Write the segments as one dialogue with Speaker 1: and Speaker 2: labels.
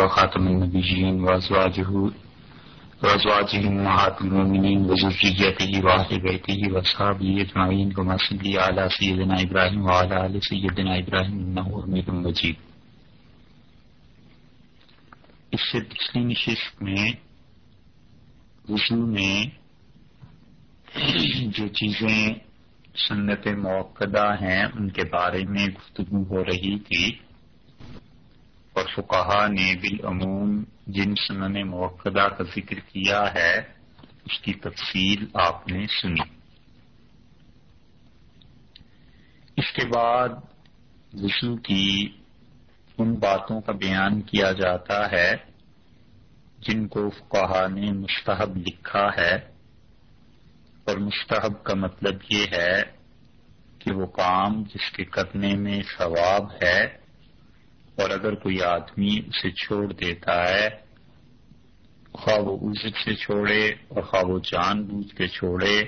Speaker 1: وخاتم النبيين وأزواجه وأزواجه أمهات المؤمنين وذريته وأهل بيته وأصحابه أجمعين كما صلي على سيدنا إبراهيم وعلى آل سيدنا إبراهيم إنه حميد مجيد. اس سے پچھلی نشست میں وضو میں جو چیزیں سنت موقع ہیں، ان کے بارے میں گفتگو ہو رہی تھی اور فقہا نے بالعموم جن سنن موقع کا ذکر کیا ہے، اس کی تفصیل آپ نے سنی۔ اس کے بعد وضو کی ان باتوں کا بیان کیا جاتا ہے جن کو فقہا نے مستحب لکھا ہے۔ اور مستحب کا مطلب یہ ہے کہ وہ کام جس کے کرنے میں ثواب ہے اور اگر کوئی آدمی اسے چھوڑ دیتا ہے، خواہ وہ عزت سے چھوڑے اور خواہ وہ جان بوجھ کے چھوڑے،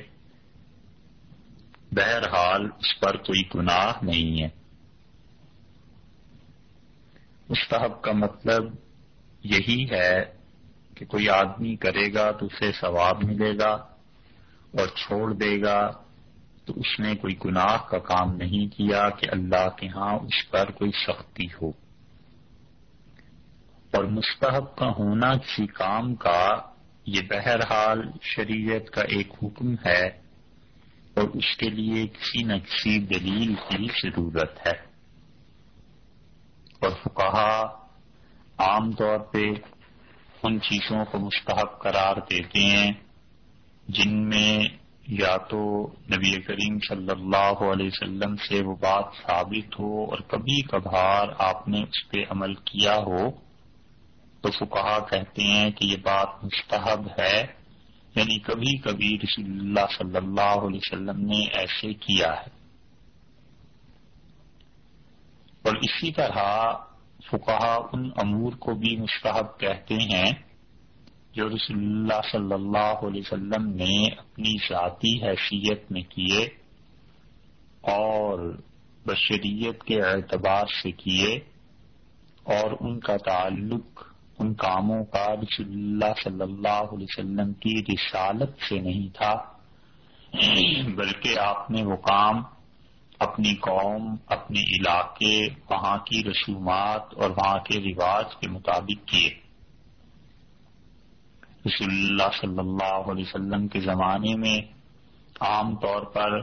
Speaker 1: بہرحال اس پر کوئی گناہ نہیں ہے۔ مستحب کا مطلب یہی ہے کہ کوئی آدمی کرے گا تو اسے ثواب ملے گا اور چھوڑ دے گا تو اس نے کوئی گناہ کا کام نہیں کیا کہ اللہ کے ہاں اس پر کوئی سختی ہو۔ اور مستحب کا ہونا کسی کام کا، یہ بہرحال شریعت کا ایک حکم ہے اور اس کے لیے کسی نہ کسی دلیل کی ضرورت ہے۔ اور فکہ عام طور پہ ان چیزوں کو مستحب قرار دیتے ہیں جن میں یا تو نبی کریم صلی اللہ علیہ وسلم سے وہ بات ثابت ہو اور کبھی کبھار آپ نے اس پہ عمل کیا ہو۔ تو فکہ کہتے ہیں کہ یہ بات مستحب ہے۔ یعنی کبھی کبھی رسول اللہ صلی اللہ علیہ وسلم نے ایسے کیا ہے۔ اور اسی طرح فکہ ان امور کو بھی مستحب کہتے ہیں جو رسول اللہ صلی اللہ علیہ وسلم نے اپنی ذاتی حیثیت میں کیے اور بشریت کے اعتبار سے کیے اور ان کا تعلق ان کاموں کا رسول اللہ صلی اللہ علیہ وسلم کی رسالت سے نہیں تھا، بلکہ آپ نے وہ کام اپنی قوم، اپنے علاقے، وہاں کی رسومات اور وہاں کے رواج کے مطابق کیے۔ رسول اللہ صلی اللہ علیہ وسلم کے زمانے میں عام طور پر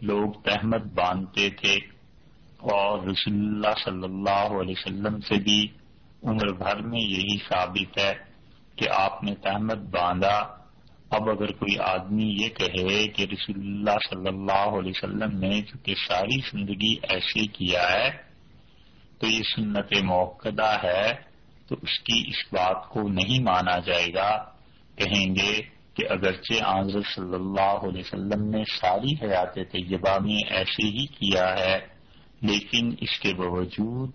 Speaker 1: لوگ تحمد باندھتے تھے اور رسول اللہ صلی اللہ علیہ وسلم سے بھی عمر بھر میں یہی ثابت ہے کہ آپ نے تحمد باندھا۔ اب اگر کوئی آدمی یہ کہے کہ رسول اللہ صلی اللہ علیہ وسلم نے چونکہ ساری زندگی ایسے کیا ہے، تو یہ سنت موقع ہے، تو اس کی اس بات کو نہیں مانا جائے گا۔ کہیں گے کہ اگرچہ آنظر صلی اللہ علیہ وسلم نے ساری حیات طیبہ میں ایسے ہی کیا ہے، لیکن اس کے باوجود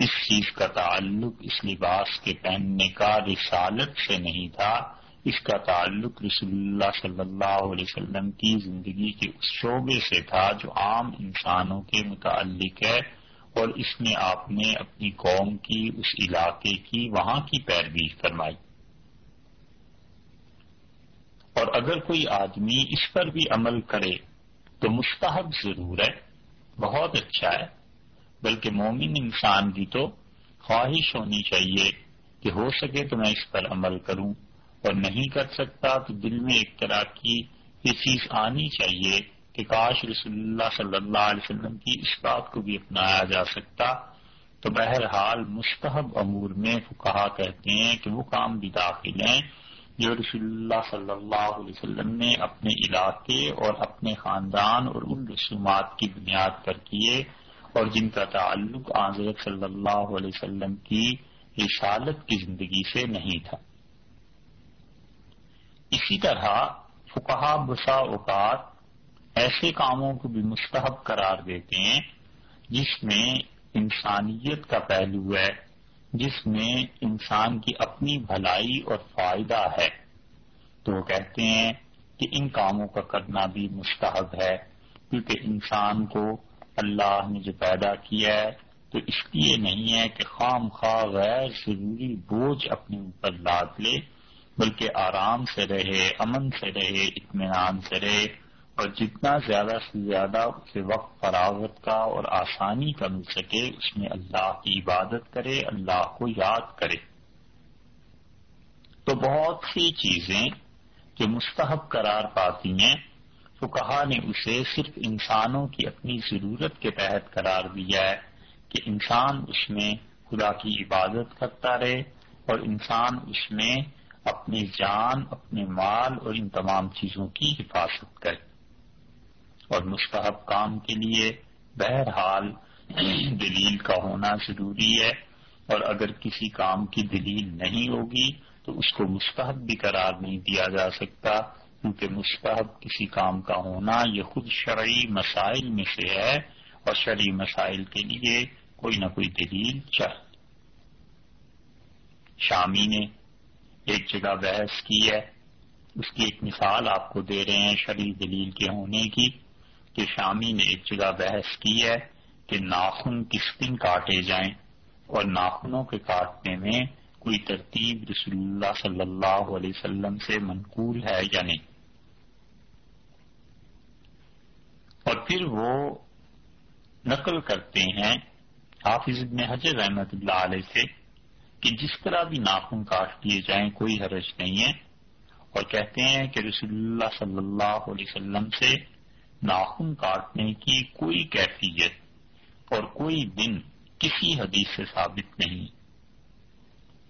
Speaker 1: اس چیز کا تعلق اس لباس کے پہننے کا رسالت سے نہیں تھا۔ اس کا تعلق رسول اللہ صلی اللہ علیہ وسلم کی زندگی کے اس شعبے سے تھا جو عام انسانوں کے متعلق ہے اور اس میں آپ نے اپنی قوم کی، اس علاقے کی، وہاں کی پیروی فرمائی۔ اور اگر کوئی آدمی اس پر بھی عمل کرے تو مستحب ضرور ہے، بہت اچھا ہے۔ بلکہ مومن انسان کی تو خواہش ہونی چاہیے کہ ہو سکے تو میں اس پر عمل کروں اور نہیں کر سکتا تو دل میں ایک طرح کی یہ چیز آنی چاہیے کہ کاش رسول اللہ صلی اللہ علیہ وسلم کی اس بات کو بھی اپنایا جا سکتا۔ تو بہرحال مستحب امور میں کہا کہتے ہیں کہ وہ کام بھی داخل ہیں جو رسول اللہ صلی اللہ علیہ وسلم نے اپنے علاقے اور اپنے خاندان اور ان رسومات کی بنیاد پر کیے۔ اور جن کا تعلق آزرت صلی اللہ علیہ وسلم کی رسالت کی زندگی سے نہیں تھا۔ اسی طرح فکہ بسا اوقات ایسے کاموں کو بھی مستحب قرار دیتے ہیں جس میں انسانیت کا پہلو ہے، جس میں انسان کی اپنی بھلائی اور فائدہ ہے۔ تو وہ کہتے ہیں کہ ان کاموں کا کرنا بھی مستحب ہے، کیونکہ انسان کو اللہ نے جو پیدا کیا ہے، تو اس لیے نہیں ہے کہ خام خواہ غیر ضروری بوجھ اپنے اوپر لاد لے، بلکہ آرام سے رہے، امن سے رہے، اطمینان سے رہے، اور جتنا زیادہ سے زیادہ اسے وقت فراغت کا اور آسانی کا مل سکے، اس میں اللہ کی عبادت کرے، اللہ کو یاد کرے۔ تو بہت سی چیزیں جو مستحب قرار پاتی ہیں تو کہا نے اسے صرف انسانوں کی اپنی ضرورت کے تحت قرار دیا ہے کہ انسان اس میں خدا کی عبادت کرتا رہے اور انسان اس میں اپنی جان، اپنے مال اور ان تمام چیزوں کی حفاظت کرے۔ اور مستحب کام کے لیے بہرحال دلیل کا ہونا ضروری ہے۔ اور اگر کسی کام کی دلیل نہیں ہوگی تو اس کو مستحب بھی قرار نہیں دیا جا سکتا۔ کیونکہ مستحب کسی کام کا ہونا یہ خود شرعی مسائل میں سے ہے اور شرعی مسائل کے لیے کوئی نہ کوئی دلیل چاہیے۔ شامی نے ایک جگہ بحث کی ہے۔ اس کی ایک مثال آپ کو دے رہے ہیں شرعی دلیل کے ہونے کی کہ شامی نے ایک جگہ بحث کی ہے کہ ناخن کس دن کاٹے جائیں اور ناخنوں کے کاٹنے میں کوئی ترتیب رسول اللہ صلی اللہ علیہ وسلم سے منقول ہے یا نہیں۔ اور پھر وہ نقل کرتے ہیں حافظ ابن حجر رحمت اللہ علیہ سے کہ جس طرح بھی ناخن کاٹ دیے جائیں، کوئی حرج نہیں ہے۔ اور کہتے ہیں کہ رسول اللہ صلی اللہ علیہ وسلم سے ناخن کاٹنے کی کوئی کیفیت اور کوئی دن کسی حدیث سے ثابت نہیں۔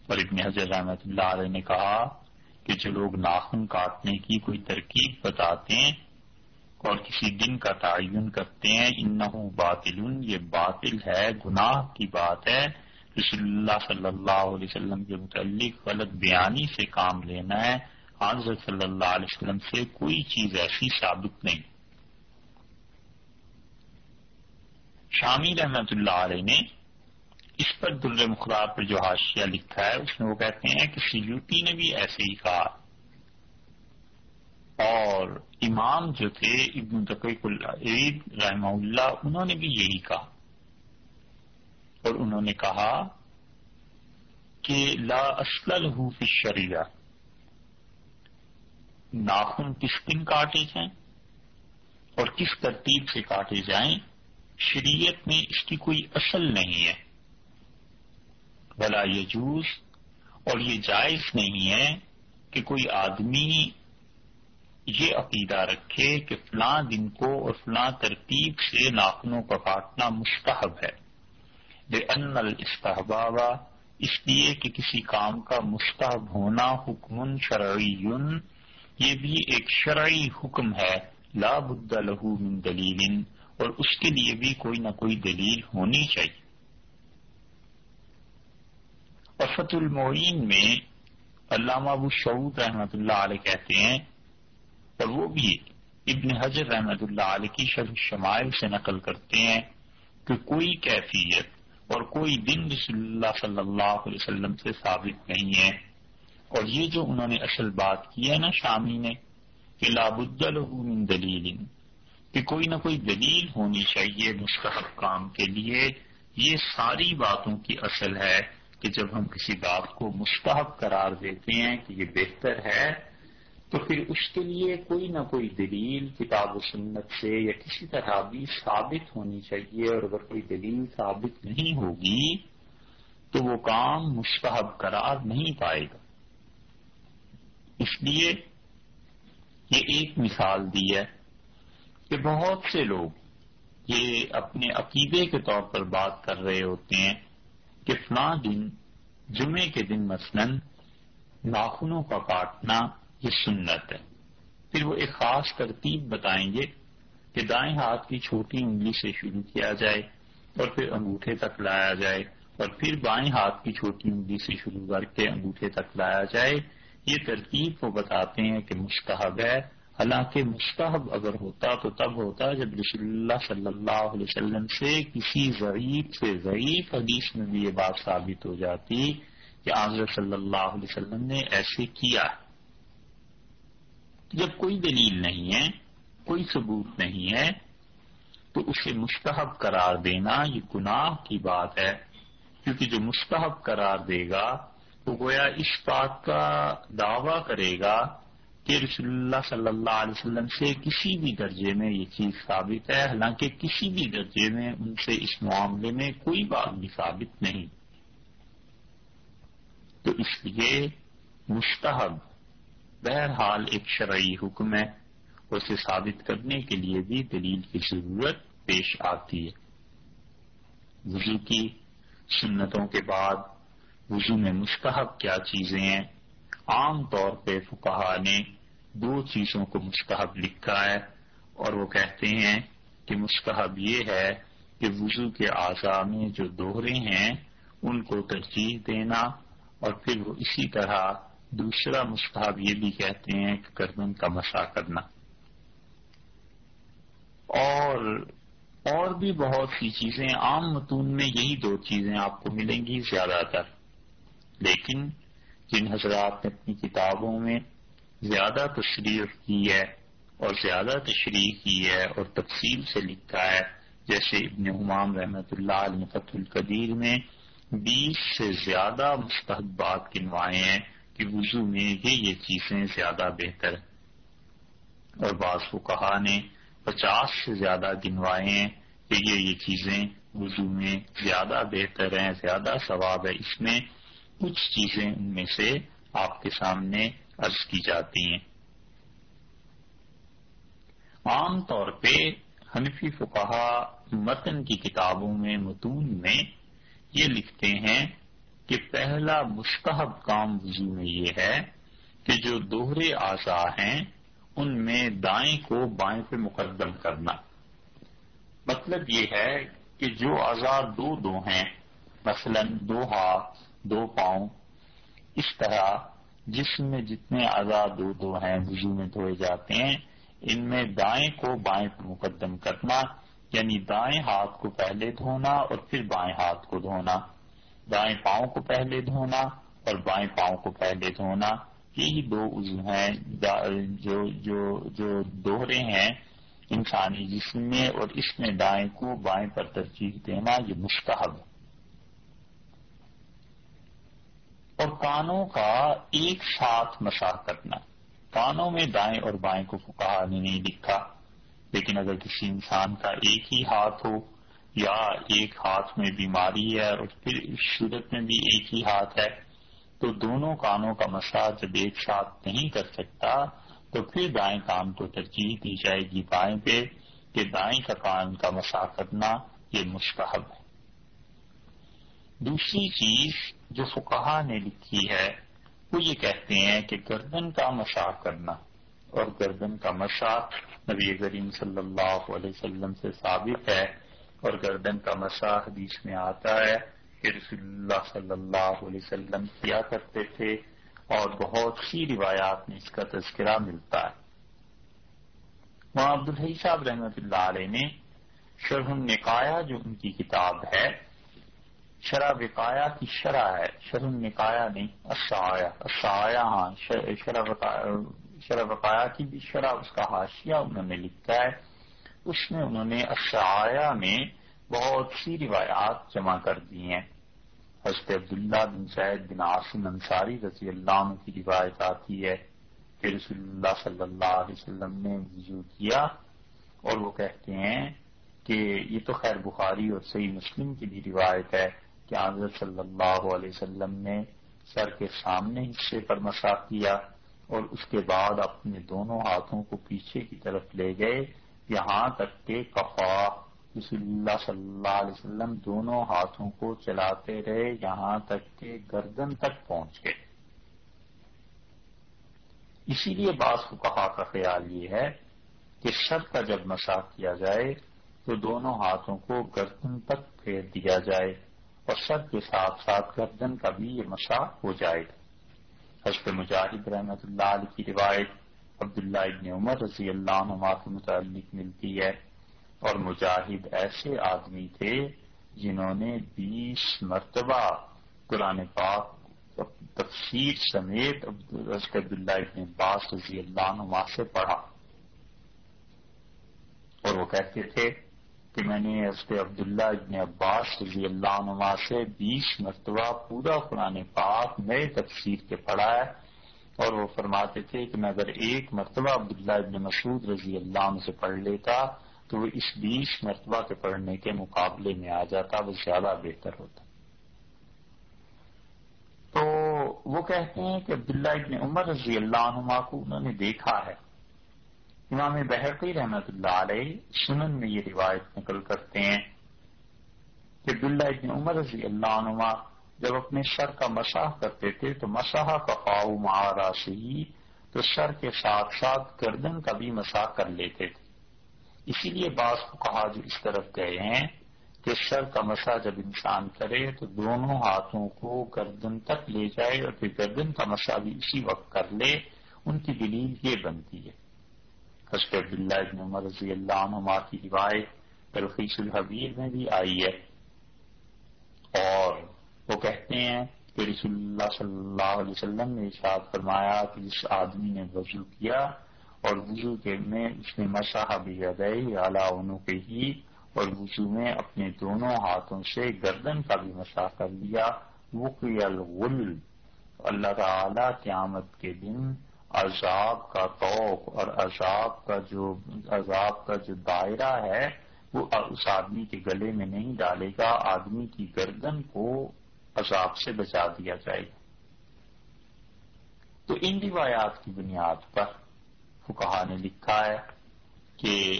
Speaker 1: اور ابن حضر رحمت اللہ علیہ نے کہا کہ جو لوگ ناخن کاٹنے کی کوئی ترکیب بتاتے ہیں اور کسی دن کا تعین کرتے ہیں ان باطل یہ باطل ہے، گناہ کی بات ہے۔ رسول اللہ صلی اللہ علیہ وسلم کے متعلق غلط بیانی سے کام لینا ہے۔ حضرت صلی اللہ علیہ وسلم سے کوئی چیز ایسی ثابت نہیں۔ شامی رحمت اللہ علیہ نے اس پر در مخرار پر جو حاشیہ لکھا ہے، اس میں وہ کہتے ہیں کہ سیوتی نے بھی ایسے ہی کہا۔ اور امام جو تھے، ابن تقیق عید رحمہ اللہ، انہوں نے بھی یہی کہا۔ اور انہوں نے کہا کہ لا اسل فی شریعہ ناخن کس دن کاٹے جائیں اور کس ترتیب سے کاٹے جائیں، شریعت میں اس کی کوئی اصل نہیں ہے۔ بلا یہ جوس اور یہ جائز نہیں ہے کہ کوئی آدمی یہ عقیدہ رکھے کہ فلاں دن کو اور فلاں ترتیب سے ناخنوں کا کاٹنا مستحب ہے۔ بے ان الاستحباب اس لیے کہ کسی کام کا مستحب ہونا حکم شرعی۔ یہ بھی ایک شرعی حکم ہے۔ لا بد لہو من دلیل اور اس کے لیے بھی کوئی نہ کوئی دلیل ہونی چاہیے۔ اور فت المعین میں علامہ ابو شعود رحمۃ اللہ علیہ کہتے ہیں اور وہ بھی ابن حجر رحمۃ اللہ علیہ کی شرح شمائل سے نقل کرتے ہیں کہ کوئی کیفیت اور کوئی دن رسول اللہ صلی اللہ علیہ وسلم سے ثابت نہیں ہے۔ اور یہ جو انہوں نے اصل بات کی ہے نا شامی نے، کہ لابد من دلیل، کہ کوئی نہ کوئی دلیل ہونی چاہیے مستحب کام کے لیے۔ یہ ساری باتوں کی اصل ہے کہ جب ہم کسی بات کو مستحب قرار دیتے ہیں کہ یہ بہتر ہے تو پھر اس کے لیے کوئی نہ کوئی دلیل کتاب و سنت سے یا کسی طرح بھی ثابت ہونی چاہیے اور اگر کوئی دلیل ثابت نہیں ہوگی تو وہ کام مستحب قرار نہیں پائے گا۔ اس لیے یہ ایک مثال دی ہے کہ بہت سے لوگ یہ اپنے عقیدے کے طور پر بات کر رہے ہوتے ہیں کہ فلاں دن جمعے کے دن مثلا ناخنوں کا کاٹنا یہ سنت ہے۔ پھر وہ ایک خاص ترتیب بتائیں گے کہ دائیں ہاتھ کی چھوٹی انگلی سے شروع کیا جائے اور پھر انگوٹھے تک لایا جائے اور پھر بائیں ہاتھ کی چھوٹی انگلی سے شروع کر کے انگوٹھے تک لایا جائے۔ یہ ترتیب وہ بتاتے ہیں کہ مستحب ہے۔ حالانکہ مستحب اگر ہوتا تو تب ہوتا جب رسول اللہ صلی اللہ علیہ وسلم سے کسی ضعیف سے ضعیف حدیث میں بھی یہ بات ثابت ہو جاتی کہ آضر صلی اللہ علیہ وسلم نے ایسے کیا۔ ہے جب کوئی دلیل نہیں ہے، کوئی ثبوت نہیں ہے، تو اسے مستحب قرار دینا یہ گناہ کی بات ہے۔ کیونکہ جو مستحب قرار دے گا، وہ گویا اس بات کا دعویٰ کرے گا کہ رسول اللہ صلی اللہ علیہ وسلم سے کسی بھی درجے میں یہ چیز ثابت ہے۔ حالانکہ کسی بھی درجے میں ان سے اس معاملے میں کوئی بات بھی ثابت نہیں۔ تو اس لیے مستحب بہرحال ایک شرعی حکم ہے، اسے ثابت کرنے کے لیے بھی دلیل کی ضرورت پیش آتی ہے۔ وضو کی سنتوں کے بعد وضو میں مستحب کیا چیزیں ہیں؟ عام طور پہ فکہ نے دو چیزوں کو مستحب لکھا ہے اور وہ کہتے ہیں کہ مستحب یہ ہے کہ وضو کے اعضاء میں جو دوہرے ہیں، ان کو ترجیح دینا اور پھر وہ اسی طرح دوسرا مستحب یہ بھی کہتے ہیں کہ گردن کا مسا کرنا۔ اور اور بھی بہت سی چیزیں، عام متون میں یہی دو چیزیں آپ کو ملیں گی زیادہ تر۔ لیکن جن حضرات نے اپنی کتابوں میں زیادہ تشریح کی ہے اور زیادہ تشریح کی ہے اور تفصیل سے لکھا ہے، جیسے ابن حمام رحمت اللہ علیہ فتح القدیر میں بیس سے زیادہ مستحبات گنوائے ہیں۔ کہ وضو میں یہ یہ چیزیں زیادہ بہتر ہیں۔ اور بعض کو کہا نے پچاس سے زیادہ گنوائے ہیں کہ یہ یہ چیزیں وضو میں زیادہ بہتر ہیں، زیادہ ثواب ہے۔ اس میں کچھ چیزیں ان میں سے آپ کے سامنے عرض کی جاتی ہیں۔ عام طور پہ حنفی فقہا متن کی کتابوں میں متون میں یہ لکھتے ہیں کہ پہلا مستحب کام وضو میں یہ ہے کہ جو دوہرے اعضاء ہیں، ان میں دائیں کو بائیں پہ مقدم کرنا۔ مطلب یہ ہے کہ جو اعضاء دو دو ہیں، مثلا دو ہاتھ دو پاؤں، اس طرح جسم میں جتنے اعضاء دو دو ہیں وضو میں دھوئے جاتے ہیں، ان میں دائیں کو بائیں پہ مقدم کرنا یعنی دائیں ہاتھ کو پہلے دھونا اور پھر بائیں ہاتھ کو دھونا۔ دائیں پاؤں کو پہلے دھونا اور بائیں پاؤں کو پہلے دھونا یہی دو عزو ہیں جو جو جو دوہرے ہیں انسانی جسم میں اور اس میں دائیں کو بائیں پر ترجیح دینا یہ مستحب۔ اور کانوں کا ایک ساتھ مسا کرنا۔ کانوں میں دائیں اور بائیں کو فکا نے نہیں لکھا، لیکن اگر کسی انسان کا ایک ہی ہاتھ ہو یا ایک ہاتھ میں بیماری ہے اور پھر اس صورت میں بھی ایک ہی ہاتھ ہے، تو دونوں کانوں کا مسا جب ایک ساتھ نہیں کر سکتا، تو پھر دائیں کان کو ترجیح دی جائے گی بائیں پہ کہ دائیں کا کان کا مسا کرنا یہ مستحب ہے۔ دوسری چیز جو فکہ نے لکھی ہے، وہ یہ کہتے ہیں کہ گردن کا مسا کرنا اور گردن کا مسا نبی کریم صلی اللہ علیہ وسلم سے ثابت ہے اور گردن کا مسا حدیث میں آتا ہے کہ رسول اللہ صلی اللہ علیہ وسلم کیا کرتے تھے اور بہت سی روایات میں اس کا تذکرہ ملتا ہے۔ وہاں عبدالحی صاحب رحمۃ اللہ علیہ نے شرح النقایا جو ان کی کتاب ہے، شرح وقایا کی شرح ہے۔ شرح النقایا نہیں اشایا اشایا ہاں شرح وقایا کی بھی شرح اس کا حاشیہ انہوں نے لکھا ہے۔ اس میں انہوں نے اشایا میں بہت سی روایات جمع کر دی ہیں۔ حضرت عبداللہ بن سعید بن عاصم انصاری رضی اللہ عنہ کی روایت آتی ہے کہ رسول اللہ صلی اللہ علیہ وسلم نے وضو کیا اور وہ کہتے ہیں کہ یہ تو خیر بخاری اور صحیح مسلم کی بھی روایت ہے کہ حضرت صلی اللہ علیہ وسلم نے سر کے سامنے حصے پر مسا کیا اور اس کے بعد اپنے دونوں ہاتھوں کو پیچھے کی طرف لے گئے یہاں تک کہ کفا، رسول اللہ صلی اللہ علیہ وسلم دونوں ہاتھوں کو چلاتے رہے، یہاں تک کہ گردن تک پہنچ گئے۔ اسی لیے بعض کو کہا کا خیال یہ ہے کہ سر کا جب مسا کیا جائے تو دونوں ہاتھوں کو گردن تک پھیر دیا جائے اور سر کے ساتھ ساتھ گردن کا بھی یہ مسا ہو جائے۔ گا حضرت مجاہد رحمت اللہ علیہ کی روایت عبداللہ ابن عمر رضی اللہ عنہ کے متعلق ملتی ہے اور مجاہد ایسے آدمی تھے جنہوں نے بیس مرتبہ قرآن پاک تفسیر سمیت عبداللہ ابن عباس رضی اللہ عنہ سے پڑھا۔ اور وہ کہتے تھے کہ میں نے حضرت عبداللہ ابن عباس رضی اللہ عنہ سے بیس مرتبہ پورا قرآن پاک نئے تفسیر کے پڑھا ہے۔ اور وہ فرماتے تھے کہ میں اگر ایک مرتبہ عبداللہ ابن مسعود رضی اللہ عنہ سے پڑھ لیتا تو وہ اس بیس مرتبہ کے پڑھنے کے مقابلے میں آ جاتا، وہ زیادہ بہتر ہوتا۔ تو وہ کہتے ہیں کہ عبداللہ ابن عمر رضی اللہ عنہ کو انہوں نے دیکھا ہے۔ امام بحقی رحمت اللہ علیہ سنن میں یہ روایت نقل کرتے ہیں کہ عبداللہ ابن عمر رضی اللہ عنہ جب اپنے سر کا مساح کرتے تھے تو مساح کا پاؤ مہارا سے ہی تو سر کے ساتھ ساتھ گردن کا بھی مساح کر لیتے تھے۔ اسی لیے بعض کو کہا جو اس طرف گئے ہیں کہ سر کا مسا جب انسان کرے تو دونوں ہاتھوں کو گردن تک لے جائے اور پھر گردن کا مسا بھی اسی وقت کر لے۔ ان کی دلیل یہ بنتی ہے۔ حضرت عبداللہ ابن عمر رضی اللہ عنہ کی روایت تلخیص الحبیر میں بھی آئی ہے۔ اور وہ کہتے ہیں کہ رسول اللہ صلی اللہ علیہ وسلم نے ارشاد فرمایا کہ جس آدمی نے وضو کیا اور وضو کے میں اس نے مساح بھی ادئی اعلیٰ انہوں کے ہی، اور وضو میں اپنے دونوں ہاتھوں سے گردن کا بھی مسا کر لیا۔ وہ الغل۔ اللہ تعالی قیامت کے دن عذاب کا توق اور عذاب کا جو، عذاب کا جو دائرہ ہے، وہ اس آدمی کے گلے میں نہیں ڈالے گا۔ آدمی کی گردن کو عذاب سے بچا دیا جائے گا۔ تو ان روایات کی بنیاد پر فکہ نے لکھا ہے کہ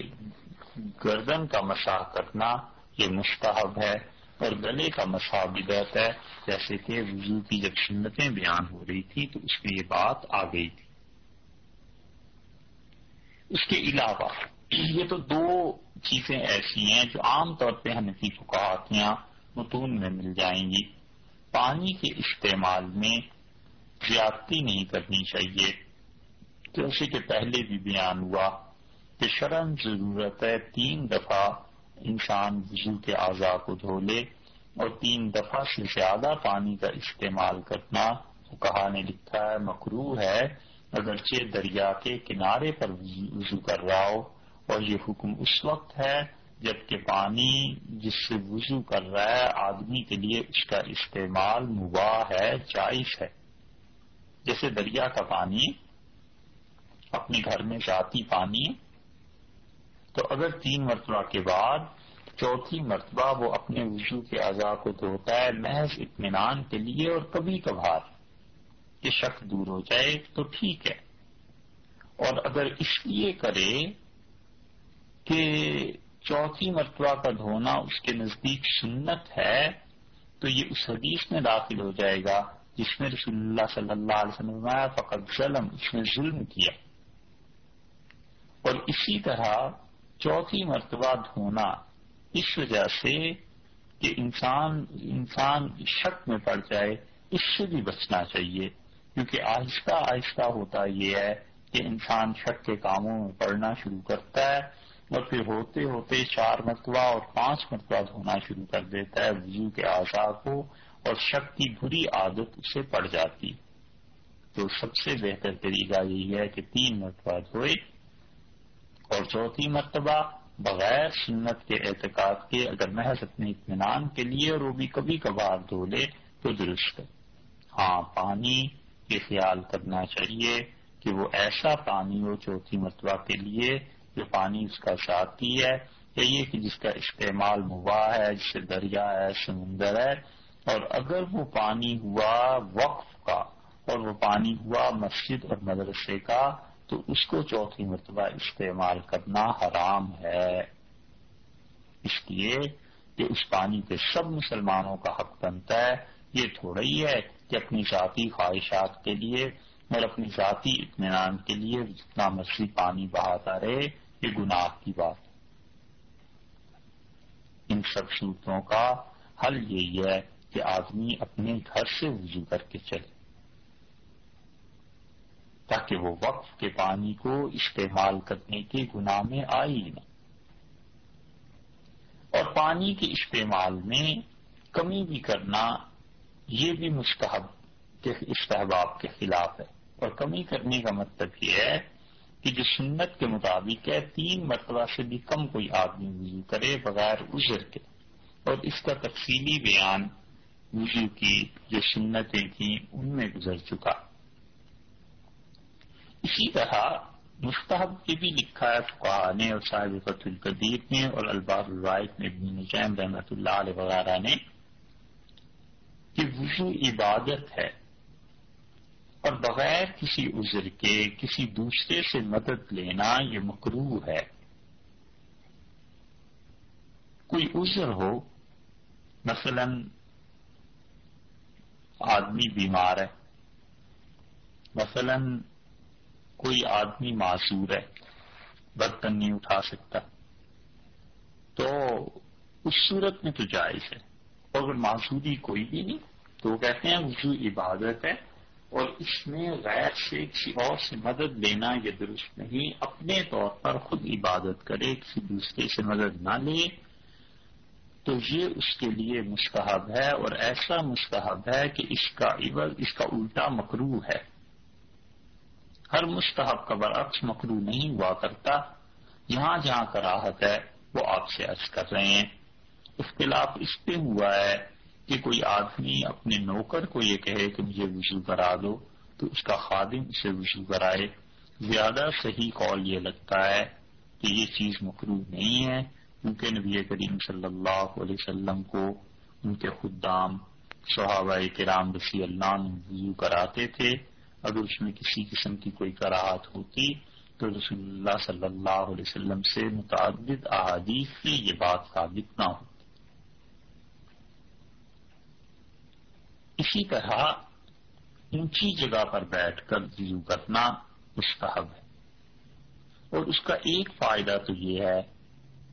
Speaker 1: گردن کا مساح کرنا یہ مستحب ہے اور گلے کا مساح بھی بہت ہے۔ جیسے کہ وضو کی جب سنتیں بیان ہو رہی تھی تو اس میں یہ بات آ گئی تھی۔ اس کے علاوہ یہ تو دو چیزیں ایسی ہیں جو عام طور پہ ہمیں فکاہتیاں متون میں مل جائیں گی۔ پانی کے استعمال میں زیادتی نہیں کرنی چاہیے۔ جیسے کہ پہلے بھی بیان ہوا کہ شرم ضرورت ہے تین دفعہ انسان وضو کے اعضاء کو دھو لے اور تین دفعہ سے زیادہ پانی کا استعمال کرنا۔ کہا نے لکھا ہے مکرو ہے اگرچہ دریا کے کنارے پر وضو کر رہا ہو اور یہ حکم اس وقت ہے جبکہ پانی جس سے وضو کر رہا ہے، آدمی کے لیے اس کا استعمال مباح ہے، جائز ہے۔ جیسے دریا کا پانی، اپنے گھر میں ذاتی پانی، تو اگر تین مرتبہ کے بعد چوتھی مرتبہ وہ اپنے وضو کے اعضاء کو دھوتا ہے، محض اطمینان کے لیے اور کبھی کبھار یہ شک دور ہو جائے، تو ٹھیک ہے۔ اور اگر اس لیے کرے کہ چوتھی مرتبہ کا دھونا اس کے نزدیک سنت ہے، تو یہ اس حدیث میں داخل ہو جائے گا جس میں رسول اللہ صلی اللہ علیہ وسلم فقط ظلم اس نے ظلم کیا۔ اور اسی طرح چوتھی مرتبہ دھونا اس وجہ سے کہ انسان انسان شک میں پڑ جائے، اس سے بھی بچنا چاہیے۔ کیونکہ آہستہ آہستہ ہوتا یہ ہے کہ انسان شک کے کاموں میں پڑنا شروع کرتا ہے۔ اور پھر ہوتے ہوتے چار مرتبہ اور پانچ مرتبہ دھونا شروع کر دیتا ہے وضو کے اعضاء کو، اور شک کی بری عادت اسے پڑ جاتی۔ تو سب سے بہتر طریقہ یہی ہے کہ تین مرتبہ دھوئے اور چوتھی مرتبہ بغیر سنت کے اعتقاد کے اگر محض اپنے اطمینان کے لیے اور وہ بھی کبھی کبھار دھو لے تو درست ہے۔ ہاں پانی یہ خیال کرنا چاہیے کہ وہ ایسا پانی ہو چوتھی مرتبہ کے لیے جو پانی اس کا ساتھی ہے یا یہ کہ جس کا استعمال مباح ہے جسے دریا ہے، سمندر ہے، اور اگر وہ پانی ہوا وقف کا، اور وہ پانی ہوا مسجد اور مدرسے کا، تو اس کو چوتھی مرتبہ استعمال کرنا حرام ہے۔ اس لیے کہ اس پانی پہ سب مسلمانوں کا حق بنتا ہے۔ یہ تھوڑا ہی ہے کہ اپنی ذاتی خواہشات کے لیے اور اپنی ذاتی اطمینان کے لیے جتنا مرضی پانی بہاتا رہے، یہ گناہ کی بات ان سب صورتوں کا حل یہی ہے کہ آدمی اپنے گھر سے وضو کر کے چلے۔ تاکہ وہ وقف کے پانی کو استعمال کرنے کے گناہ میں آئی نہ۔ اور پانی کے استعمال میں کمی بھی کرنا یہ بھی مستحب کے، استحباب کے خلاف ہے۔ اور کمی کرنے کا مطلب یہ ہے کہ جو سنت کے مطابق ہے، تین مرتبہ سے بھی کم کوئی آدمی وضو کرے بغیر عذر کے۔ اور اس کا تفصیلی بیان وضو کی جو سنتیں تھیں، ان میں گزر چکا۔ اسی طرح مستحب کے بھی لکھا ہے فقہ نے اور صاحب فت القدیر نے اور الباب الوائد نے، ابن نجیم رحمۃ اللہ علیہ وغیرہ نے کہ وضو عبادت ہے۔ اور بغیر کسی عذر کے کسی دوسرے سے مدد لینا یہ مکرو ہے۔ کوئی عذر ہو، مثلا آدمی بیمار ہے، مثلا کوئی آدمی معذور ہے، برتن نہیں اٹھا سکتا، تو اس صورت میں تو جائز ہے۔ اور اگر معذوری کوئی بھی نہیں، تو وہ کہتے ہیں وضو عبادت ہے۔ اور اس میں غیر سے کسی اور سے مدد لینا یہ درست نہیں، اپنے طور پر خود عبادت کرے، کسی دوسرے سے مدد نہ لے، تو یہ اس کے لیے مستحب ہے اور ایسا مستحب ہے کہ اس کا عوض اس کا الٹا مکرو ہے۔ ہر مستحب کا برعکس مکرو نہیں ہوا کرتا۔ جہاں جہاں کراہت ہے، وہ آپ سے عرض کر رہے ہیں۔ اختلاف اس پہ ہوا ہے۔ کہ کوئی آدمی اپنے نوکر کو یہ کہے کہ مجھے وضو کرا دو، تو اس کا خادم اسے وضو کرائے۔ زیادہ صحیح قول یہ لگتا ہے کہ یہ چیز مکرو نہیں ہے، کیونکہ نبی کریم صلی اللہ علیہ وسلم کو ان کے خدام صحابہ کرام رسی اللہ وضو کراتے تھے۔ اگر اس میں کسی قسم کی کوئی کراہت ہوتی تو رسول اللہ صلی اللہ علیہ وسلم سے متعدد احادیث کی یہ بات ثابت نہ ہوتی اسی طرح اونچی جگہ پر بیٹھ کر وضو کرنا مستحب ہے۔ اور اس کا ایک فائدہ تو یہ ہے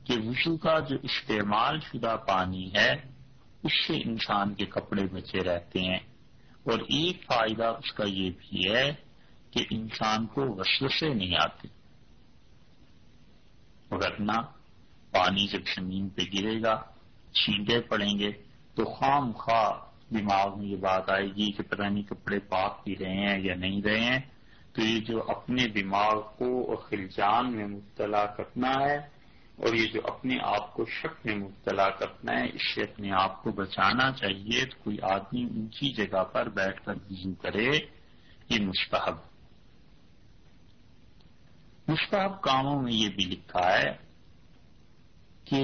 Speaker 1: کہ وضو کا جو استعمال شدہ پانی ہے، اس سے انسان کے کپڑے بچے رہتے ہیں۔ اور ایک فائدہ اس کا یہ بھی ہے کہ انسان کو وسوسے نہیں آتے۔ ورنہ پانی جب زمین پہ گرے گا، چھینٹے پڑیں گے تو خام خواہ دماغ میں یہ بات آئے گی کہ پتہ نہیں کپڑے پاک بھی رہے ہیں یا نہیں رہے ہیں، تو یہ جو اپنے دماغ کو خلجان میں مبتلا کرنا ہے اور یہ جو اپنے آپ کو شک میں مبتلا کرنا ہے، اس سے اپنے آپ کو بچانا چاہیے تو کوئی آدمی اونچی جگہ پر بیٹھ کر وضو کرے، یہ مستحب مستحب کاموں میں یہ بھی لکھا ہے کہ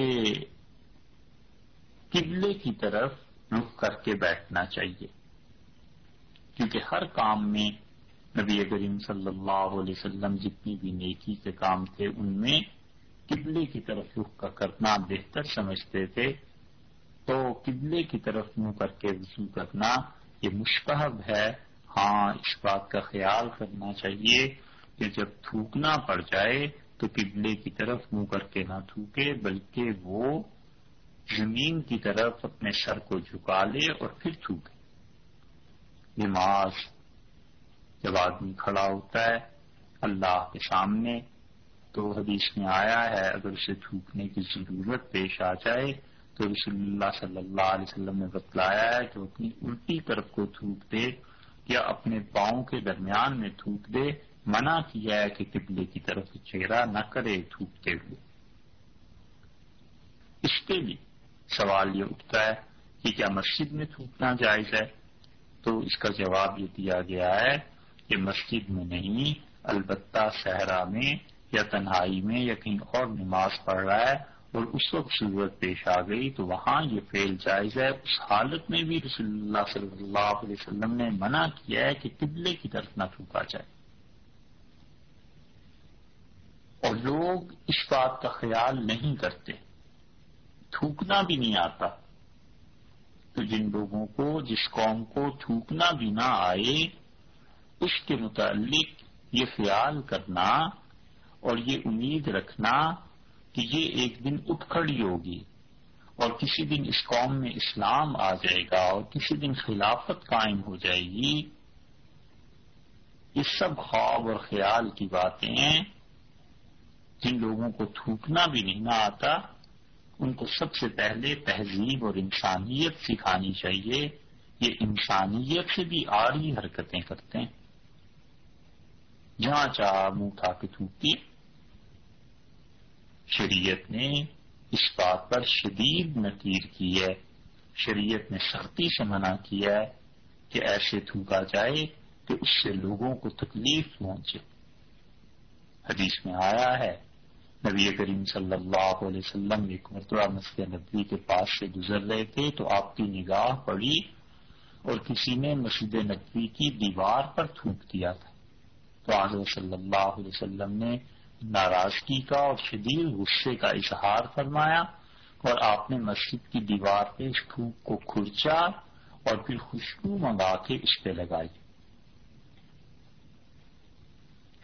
Speaker 1: قبلے کی طرف رخ کر کے بیٹھنا چاہیے۔ کیونکہ ہر کام میں نبی کریم صلی اللہ علیہ وسلم جتنی بھی نیکی کے کام تھے، ان میں قبلے کی طرف رخ کا کرنا بہتر سمجھتے تھے۔ تو قبلے کی طرف منہ کر کے وضو کرنا یہ مشتحب ہے۔ ہاں اس بات کا خیال کرنا چاہیے کہ جب تھوکنا پڑ جائے تو قبلے کی طرف منہ کر کے نہ تھوکے، بلکہ وہ زمین کی طرف اپنے سر کو جھکا لے اور پھر تھوکے۔ نماز جب آدمی کھڑا ہوتا ہے اللہ کے سامنے تو حدیث میں آیا ہے، اگر اسے تھوکنے کی ضرورت پیش آ جائے تو رسول اللہ صلی اللہ علیہ وسلم نے بتلایا ہے کہ اپنی الٹی طرف کو تھوک دے یا اپنے پاؤں کے درمیان میں تھوک دے۔ منع کیا ہے کہ قبلے کی طرف چہرہ نہ کرے تھوکتے ہوئے۔ اس کے لیے سوال یہ اٹھتا ہے کہ کیا مسجد میں تھوکنا جائز ہے؟ تو اس کا جواب یہ دیا گیا ہے کہ مسجد میں نہیں، البتہ صحرا میں یا تنہائی میں یا کہیں اور نماز پڑھ رہا ہے اور اس وقت ضرورت پیش آ گئی تو وہاں یہ فیل جائز ہے۔ اس حالت میں بھی رسول اللہ صلی اللہ علیہ وسلم نے منع کیا ہے کہ قبلے کی طرف نہ تھوکا جائے۔ اور لوگ اس بات کا خیال نہیں کرتے۔ تھوکنا بھی نہیں آتا۔ تو جن لوگوں کو، جس قوم کو تھوکنا بھی نہ آئے، اس کے متعلق یہ خیال کرنا اور یہ امید رکھنا کہ یہ ایک دن اٹھ کھڑی ہوگی اور کسی دن اس قوم میں اسلام آ جائے گا اور کسی دن خلافت قائم ہو جائے گی۔ یہ سب خواب اور خیال کی باتیں ہیں۔ جن لوگوں کو تھوکنا بھی نہیں نہ آتا ان کو سب سے پہلے تہذیب اور انسانیت سکھانی چاہیے۔ یہ انسانیت سے بھی آڑی حرکتیں کرتے ہیں۔ جہاں چاہ منہ اٹھا کے تھوکتی۔ شریعت نے اس بات پر شدید نکیر کی ہے۔ شریعت نے سختی سے منع کیا ہے کہ ایسے تھوکا جائے کہ اس سے لوگوں کو تکلیف پہنچے۔ حدیث میں آیا ہے نبی کریم صلی اللہ علیہ وسلم ایک مرتبہ مسجد نبی کے پاس سے گزر رہے تھے تو آپ کی نگاہ پڑی اور کسی نے مسجد نبوی کی دیوار پر تھوک دیا تھا۔ تو آج صلی اللہ علیہ وسلم نے ناراضگی کا اور شدید غصے کا اظہار فرمایا اور آپ نے مسجد کی دیوار پہ اس تھوک کو کھرچا اور پھر خوشبو منگا کے اس پہ لگائی۔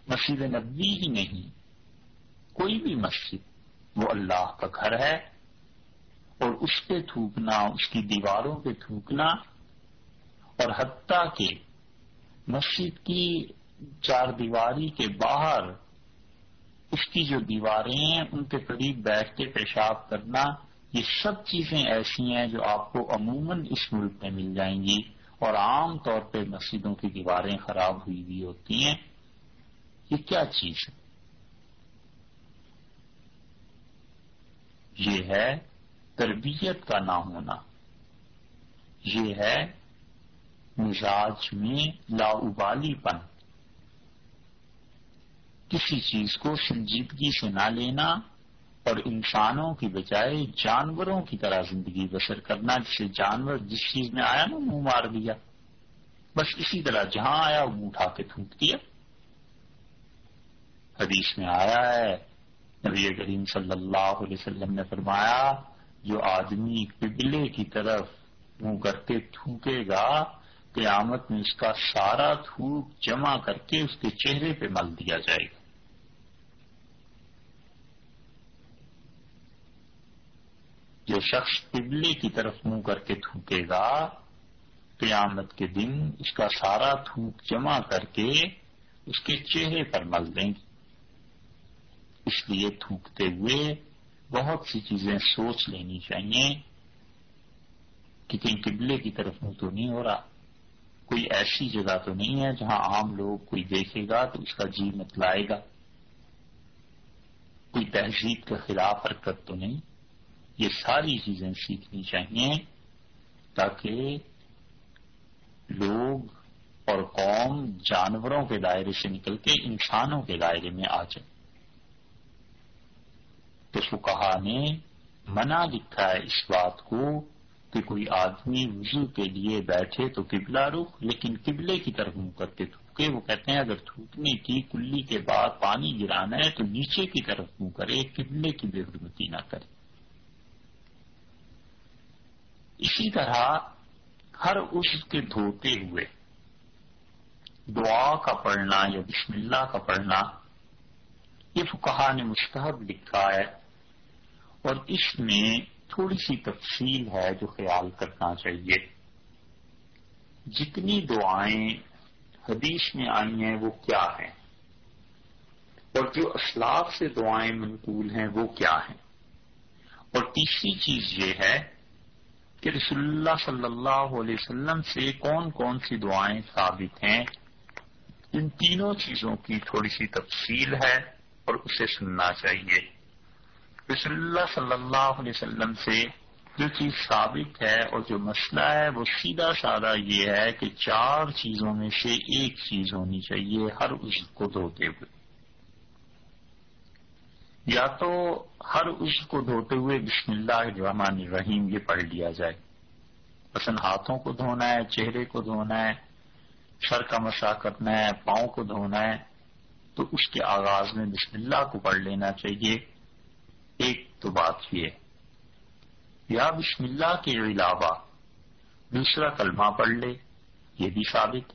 Speaker 1: مسجد نبوی ہی نہیں کوئی بھی مسجد، وہ اللہ کا گھر ہے اور اس پہ تھوکنا، اس کی دیواروں پہ تھوکنا اور حتیٰ کہ مسجد کی چار دیواری کے باہر اس کی جو دیواریں ہیں، ان کے قریب بیٹھ کے پیشاب کرنا، یہ سب چیزیں ایسی ہیں جو آپ کو عموماً اس ملک میں مل جائیں گی اور عام طور پہ مسجدوں کی دیواریں خراب ہوئی ہوئی ہوتی ہیں۔ یہ کیا چیز ہے؟ یہ ہے تربیت کا نہ ہونا۔ یہ ہے مزاج میں لاؤبالی پن کسی چیز کو سنجیدگی سے نہ لینا اور انسانوں کی بجائے جانوروں کی طرح زندگی بسر کرنا، جسے جانور جس چیز میں آیا نا، منہ مار دیا۔ بس اسی طرح جہاں آیا، وہ منہ اٹھا کے تھوک دیا۔ حدیث میں آیا ہے نبی کریم صلی اللہ علیہ وسلم نے فرمایا، جو آدمی قبلے کی طرف منہ کر کے تھوکے گا، قیامت میں اس کا سارا تھوک جمع کر کے اس کے چہرے پہ مل دیا جائے گا۔ جو شخص قبلے کی طرف منہ کر کے تھوکے گا، قیامت کے دن اس کا سارا تھوک جمع کر کے اس کے چہرے پر مل دیں گے اس لیے تھوکتے ہوئے بہت سی چیزیں سوچ لینی چاہیے۔ کہ کہیں قبلے کی طرف منہ تو نہیں ہو رہا۔ کوئی ایسی جگہ تو نہیں ہے جہاں عام لوگ کوئی دیکھے گا تو اس کا جی مت لائے گا۔ کوئی تہذیب کے خلاف حرکت تو نہیں۔ یہ ساری چیزیں سیکھنی چاہیے تاکہ لوگ اور قوم جانوروں کے دائرے سے نکل کے انسانوں کے دائرے میں آ جائے تو فکہ نے، منع لکھا ہے اس بات کو کہ کوئی آدمی وضو کے لیے بیٹھے تو قبلہ رخ، لیکن قبلے کی طرف منہ کر کے تھوکے۔ وہ کہتے ہیں، اگر تھوکنے کی کلی کے بعد پانی گرانا ہے تو نیچے کی طرف منہ کرے، قبلے کی بے حرمتی نہ کرے۔ اسی طرح ہر اس کے دھوتے ہوئے، دعا کا پڑھنا یا بسم اللہ کا پڑھنا، یہ فکہ نے مستحب لکھا ہے۔ اور اس میں تھوڑی سی تفصیل ہے جو خیال کرنا چاہیے۔ جتنی دعائیں حدیث میں آئی ہیں، وہ کیا ہیں؟ اور جو اسلاف سے دعائیں منقول ہیں، وہ کیا ہیں؟ اور تیسری چیز یہ ہے کہ رسول اللہ صلی اللہ علیہ وسلم سے کون کون سی دعائیں ثابت ہیں؟ ان تینوں چیزوں کی تھوڑی سی تفصیل ہے اور اسے سننا چاہیے۔ رسول اللہ صلی اللہ علیہ وسلم سے جو چیز ثابت ہے اور جو مسئلہ ہے، وہ سیدھا سادہ یہ ہے کہ چار چیزوں میں سے ایک چیز ہونی چاہیے ہر اس کو دھوتے ہوئے۔ یا تو ہر اس کو دھوتے ہوئے بسم اللہ الرحمن الرحیم یہ پڑھ لیا جائے۔ مثلا ہاتھوں کو دھونا ہے، چہرے کو دھونا ہے، سر کا مسا کرنا ہے، پاؤں کو دھونا ہے، تو اس کے آغاز میں بسم اللہ کو پڑھ لینا چاہیے۔ ایک تو بات یہ یا بسم اللہ کے علاوہ دوسرا کلمہ پڑھ لے، یہ بھی ثابت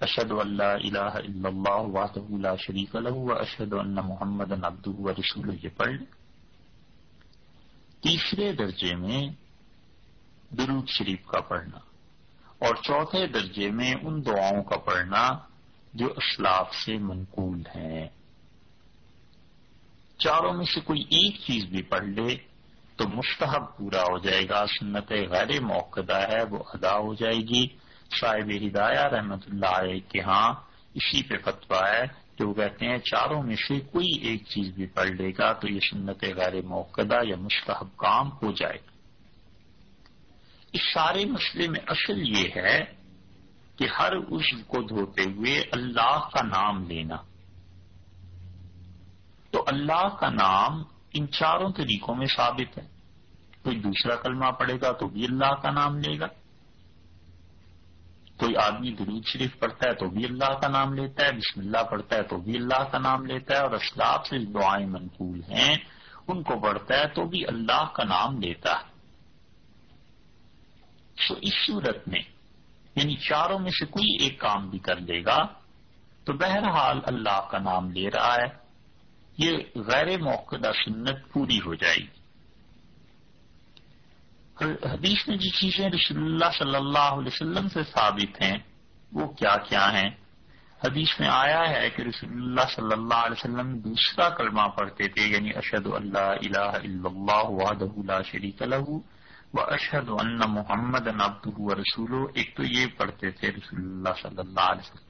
Speaker 1: اشد اللہ الہ الا اللہ وحدہ لا شریک له و اشد ان محمد عبدہ و رسول یہ پڑھ لے۔ تیسرے درجے میں درود شریف کا پڑھنا اور چوتھے درجے میں ان دعاؤں کا پڑھنا جو اسلاف سے منقول ہیں۔ چاروں میں سے کوئی ایک چیز بھی پڑھ لے تو مستحب پورا ہو جائے گا۔ سنت غیر موقع ہے، وہ ادا ہو جائے گی۔ صاحب ہدایہ رحمت اللہ علیہ کے ہاں اسی پہ فتویٰ ہے تو وہ کہتے ہیں، چاروں میں سے کوئی ایک چیز بھی پڑھ لے گا تو یہ سنت غیر موقع یا مستحب کام ہو جائے گا۔ اس سارے مسئلے میں اصل یہ ہے کہ ہر اس کو دھوتے ہوئے اللہ کا نام لینا۔ تو اللہ کا نام ان چاروں طریقوں میں ثابت ہے۔ کوئی دوسرا کلمہ پڑھے گا تو بھی اللہ کا نام لے گا۔ کوئی آدمی درود شریف پڑھتا ہے تو بھی اللہ کا نام لیتا ہے، بسم اللہ پڑھتا ہے تو بھی اللہ کا نام لیتا ہے اور اسلاب سے دعائیں منقول ہیں، ان کو پڑھتا ہے تو بھی اللہ کا نام لیتا ہے۔ سو اس صورت میں یعنی چاروں میں سے کوئی ایک کام بھی کر لے گا، تو بہرحال اللہ کا نام لے رہا ہے۔ یہ غیر موقع سنت پوری ہو جائے گی۔ حدیث میں جس چیزیں رسول اللہ صلی اللہ علیہ وسلم سے ثابت ہیں، وہ کیا کیا ہیں؟ حدیث میں آیا ہے کہ رسول اللہ صلی اللہ علیہ وسلم دوسرا کلمہ پڑھتے تھے یعنی اشد اللہ الہ الا اللہ وحدہ لا شریک لہ و اشد ان محمد نبد و رسول ایک تو یہ پڑھتے تھے رسول اللہ صلی اللہ علیہ وسلم۔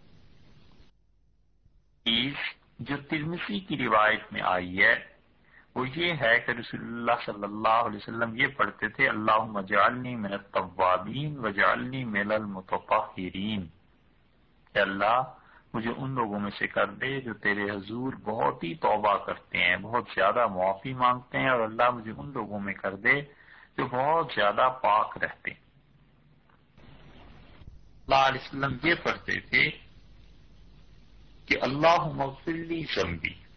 Speaker 1: جو ترمسی کی روایت میں آئی ہے، وہ یہ ہے کہ رسول اللہ صلی اللہ علیہ وسلم یہ پڑھتے تھے اللہ مجالنی من الطوابین وجالنی میل المتطہرین. کہ اللہ مجھے ان لوگوں میں سے کر دے جو تیرے حضور بہت ہی توبہ کرتے ہیں، بہت زیادہ معافی مانگتے ہیں، اور اللہ مجھے ان لوگوں میں کر دے جو بہت زیادہ پاک رہتے ہیں۔ اللہ علیہ وسلم یہ پڑھتے تھے کہ اللہ مغفلی ضمبی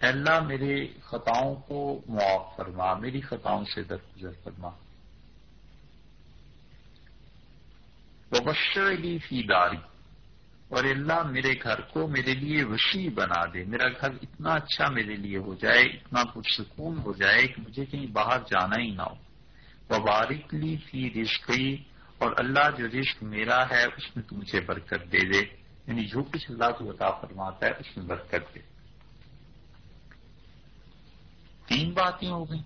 Speaker 1: اللہ میرے خطاؤں کو معاف فرما، میری خطاؤں سے درگزر فرما۔ وبشر فی داری۔ اور اللہ میرے گھر کو میرے لیے وسیع بنا دے۔ میرا گھر اتنا اچھا میرے لیے ہو جائے، اتنا پرسکون ہو جائے کہ مجھے کہیں باہر جانا ہی نہ ہو۔ وبارک لی فی رزقی۔ اور اللہ جو رزق میرا ہے، اس میں تو مجھے برکت دے دے۔ یعنی جو کچھ اللہ کو عطا فرماتا ہے، اس میں برکت دے تین باتیں ہو گئیں۔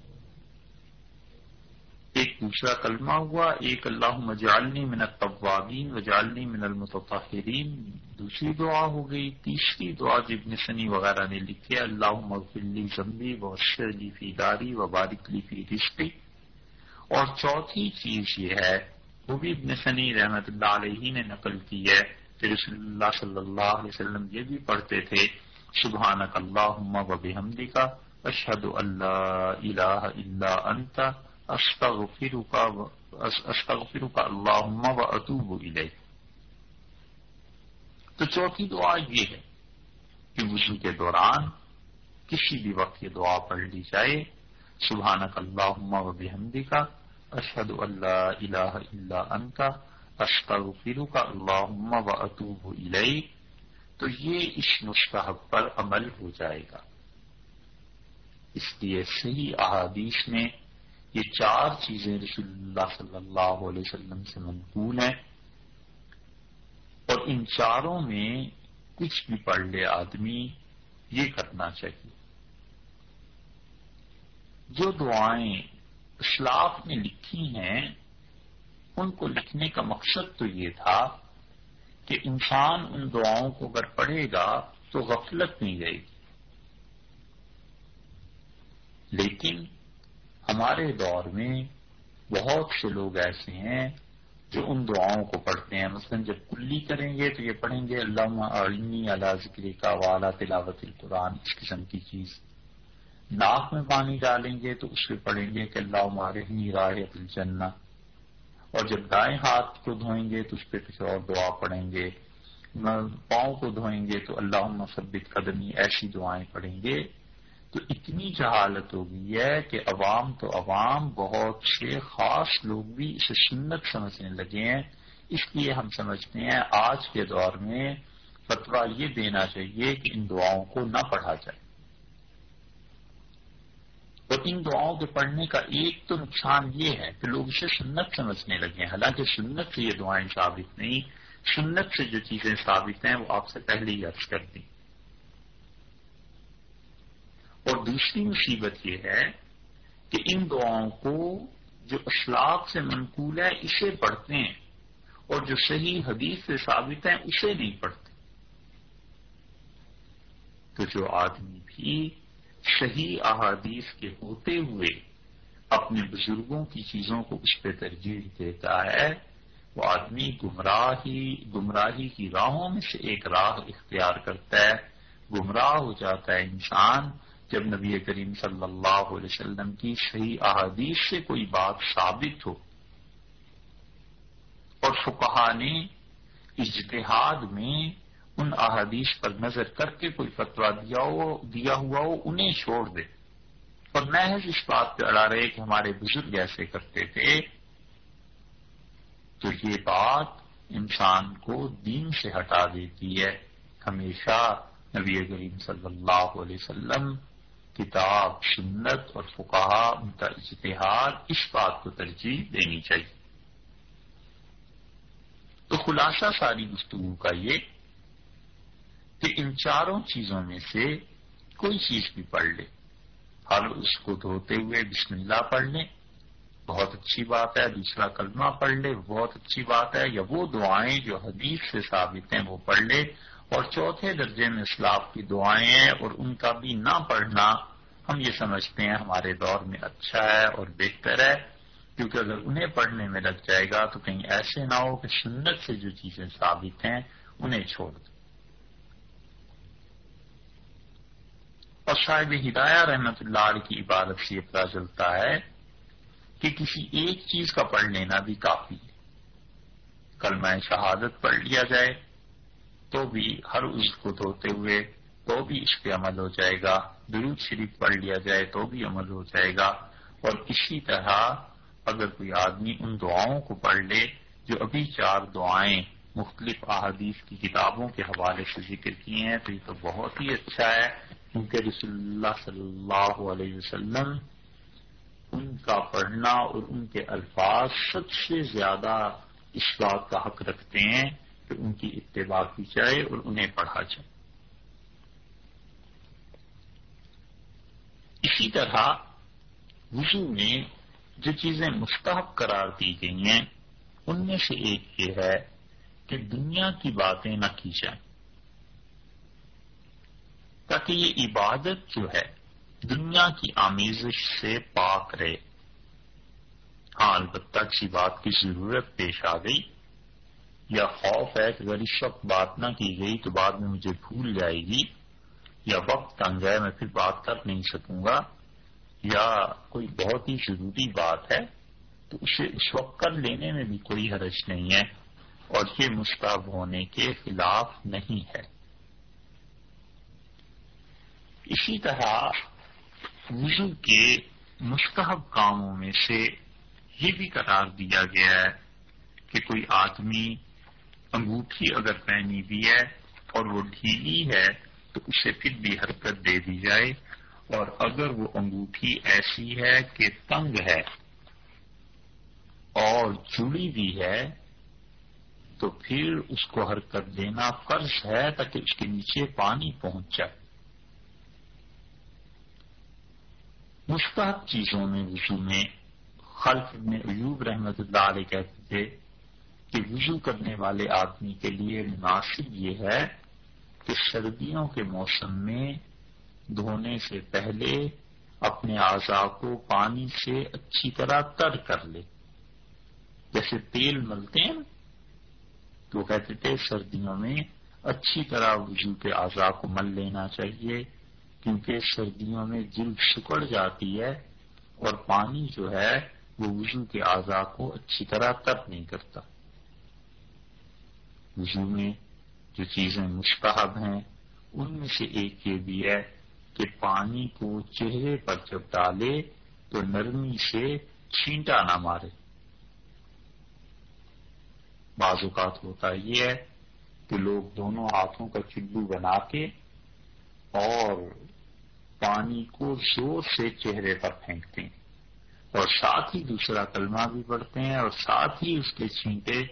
Speaker 1: ایک دوسرا کلمہ ہوا، ایک اللہ مجالنی من الطوابین وجالنی من المتطہرین۔ دوسری دعا ہو گئی، تیسری دعا جب سنی وغیرہ نے لکھے اللہ مغفلی زمبی و شرلی فی داری و بارکلی فی رشتی اور چوتھی چیز یہ ہے، وہ بھی ابن سنی رحمت اللہ علیہ نے نقل کی ہے کہ رسول اللہ صلی اللہ علیہ وسلم یہ بھی پڑھتے تھے، سبحانک اللہ و بحمدی کا اشد اللہ الہ الا انت، استغفرک استغفرک اللہم و اتوب الیک۔ تو چوتھی دعا یہ ہے کہ وضو کے دوران کسی بھی وقت یہ دعا پڑھ لی جائے، سبحانک اللہم و بحمدی کا اشد اللہ الہ الا انت استغفرک اللہم و اتوب الیک تو یہ اس مستحب پر عمل ہو جائے گا۔ اس لیے صحیح احادیث میں یہ چار چیزیں رسول اللہ صلی اللہ علیہ وسلم سے منقول ہیں۔ اور ان چاروں میں کچھ بھی پڑھ لے آدمی یہ کرنا چاہیے۔ جو دعائیں اسلاف نے لکھی ہیں ان کو لکھنے کا مقصد تو یہ تھا کہ انسان ان دعاؤں کو اگر پڑھے گا تو غفلت نہیں رہے گی۔ لیکن ہمارے دور میں بہت سے لوگ ایسے ہیں جو ان دعاؤں کو پڑھتے ہیں۔ مثلا جب کلی کریں گے تو یہ پڑھیں گے اللہ علمی اللہ ذکر کا والا تلاوت القرآن اس قسم کی چیز۔ ناک میں پانی ڈالیں گے تو اس پہ پڑھیں گے کہ اللہ مارحنی راہ الجنہ اور جب دائیں ہاتھ کو دھوئیں گے تو اس پہ کچھ اور دعا پڑھیں گے پاؤں کو دھوئیں گے تو اللہ مثبت قدمی، ایسی دعائیں پڑھیں گے۔ تو اتنی جہالت ہو گئی ہے کہ عوام تو عوام، بہت سے خاص لوگ بھی اسے سنت سمجھنے لگے ہیں۔ اس لیے ہم سمجھتے ہیں آج کے دور میں فتوا یہ دینا چاہیے کہ ان دعاؤں کو نہ پڑھا جائے۔ اور ان دعاؤں کے پڑھنے کا ایک تو نقصان یہ ہے کہ لوگ اسے سنت سمجھنے لگے ہیں۔ حالانکہ سنت سے یہ دعائیں ثابت نہیں، سنت سے جو چیزیں ثابت ہیں وہ آپ سے پہلے ہی عرض کر دیں۔ اور دوسری مصیبت یہ ہے کہ ان دعاؤں کو جو اسلاق سے منقول ہے اسے پڑھتے ہیں اور جو صحیح حدیث سے ثابت ہیں، اسے نہیں پڑھتے۔ تو جو آدمی بھی صحیح احادیث کے ہوتے ہوئے اپنے بزرگوں کی چیزوں کو اس پہ ترجیح دیتا ہے، وہ آدمی گمراہی گمراہی کی راہوں میں سے ایک راہ اختیار کرتا ہے۔ گمراہ ہو جاتا ہے انسان۔ جب نبی کریم صلی اللہ علیہ وسلم کی صحیح احادیث سے کوئی بات ثابت ہو اور فکہ نے اجتہاد میں ان احادیث پر نظر کر کے کوئی فتوا دیا ہو، دیا ہوا ہو، انہیں چھوڑ دے۔ اور محض اس بات پہ اڑا رہے کہ ہمارے بزرگ ایسے کرتے تھے۔ تو یہ بات انسان کو دین سے ہٹا دیتی ہے۔ ہمیشہ نبی کریم صلی اللہ علیہ وسلم کتاب، سنت اور فکا ان کا اشتہار اس بات کو ترجیح دینی چاہیے۔ تو خلاصہ ساری گفتگو کا یہ کہ ان چاروں چیزوں میں سے کوئی چیز بھی پڑھ لے۔ ہر اس کو دھوتے ہوئے بسم اللہ پڑھ لیں، بہت اچھی بات ہے۔ دوسرا کلمہ پڑھ لے، بہت اچھی بات ہے۔ یا وہ دعائیں جو حدیث سے ثابت ہیں وہ پڑھ لے۔ اور چوتھے درجے میں اسلاف کی دعائیں ہیں اور ان کا بھی نہ پڑھنا ہم یہ سمجھتے ہیں ہمارے دور میں اچھا ہے اور بہتر ہے۔ کیونکہ اگر انہیں پڑھنے میں لگ جائے گا تو کہیں ایسے نہ ہو کہ سنت سے جو چیزیں ثابت ہیں انہیں چھوڑ دیں۔ اور شاید ہدایہ رحمت اللہ علیہ کی عبادت سے یہ پتا چلتا ہے کہ کسی ایک چیز کا پڑھ لینا بھی کافی ہے۔ کل میں شہادت پڑھ لیا جائے تو بھی ہر اس کو دھوتے ہوئے تو بھی اس پہ عمل ہو جائے گا۔ درود شریف پڑھ لیا جائے تو بھی عمل ہو جائے گا۔ اور اسی طرح اگر کوئی آدمی ان دعاؤں کو پڑھ لے جو ابھی چار دعائیں مختلف احادیث کی کتابوں کے حوالے سے ذکر کیے ہیں تو یہ تو بہت ہی اچھا ہے۔ کیونکہ رسول اللہ صلی اللہ علیہ وسلم ان کا پڑھنا اور ان کے الفاظ سب سے زیادہ اس بات کا حق رکھتے ہیں کہ ان کی اتباع کی جائے اور انہیں پڑھا جائے۔ اسی طرح وضو میں جو چیزیں مستحب قرار دی گئی ہیں، ان میں سے ایک یہ ہے کہ دنیا کی باتیں نہ کی جائیں۔ تاکہ یہ عبادت جو ہے، دنیا کی آمیزش سے پاک رہے۔ ہاں البتہ کسی بات کی ضرورت پیش آ گئی۔ یا خوف ہے کہ اگر اس وقت بات نہ کی گئی تو بعد میں مجھے بھول جائے گی، یا وقت تنگ ہے، میں پھر بات کر نہیں سکوں گا۔ یا کوئی بہت ہی ضروری بات ہے تو اسے اس وقت کر لینے میں بھی کوئی حرج نہیں ہے۔ اور یہ مستب ہونے کے خلاف نہیں ہے۔ اسی طرح وضو کے مستحب کاموں میں سے یہ بھی قرار دیا گیا ہے کہ کوئی آدمی انگوٹھی اگر پہنی بھی ہے اور وہ ڈھیلی ہے تو اسے پھر بھی حرکت دے دی جائے اور اگر وہ انگوٹھی ایسی ہے کہ تنگ ہے اور جڑی بھی ہے تو پھر اس کو حرکت دینا فرض ہے تاکہ اس کے نیچے پانی پہنچ جائے۔ مستحق چیزوں میں وضو میں خلف ابن ایوب رحمت اللہ علیہ کہتے تھے کہ وضو کرنے والے آدمی کے لیے مناسب یہ ہے کہ سردیوں کے موسم میں دھونے سے پہلے اپنے اعضاء کو پانی سے اچھی طرح تر کر لے۔ جیسے تیل ملتے ہیں، تو کہتے تھے سردیوں میں اچھی طرح وضو کے اعضاء کو مل لینا چاہیے۔ کیونکہ سردیوں میں جلد سکڑ جاتی ہے اور پانی جو ہے وہ وضو کے اعضاء کو اچھی طرح تر نہیں کرتا۔ وضو میں جو چیزیں مستحب ہیں، ان میں سے ایک یہ بھی ہے کہ پانی کو چہرے پر جب ڈالے تو نرمی سے چھینٹا نہ مارے۔ بعض اوقات ہوتا یہ ہے کہ لوگ دونوں ہاتھوں کا چڈو بنا کے اور پانی کو زور سے چہرے پر پھینکتے ہیں اور ساتھ ہی دوسرا کلمہ بھی پڑھتے ہیں اور ساتھ ہی اس کے چھینٹے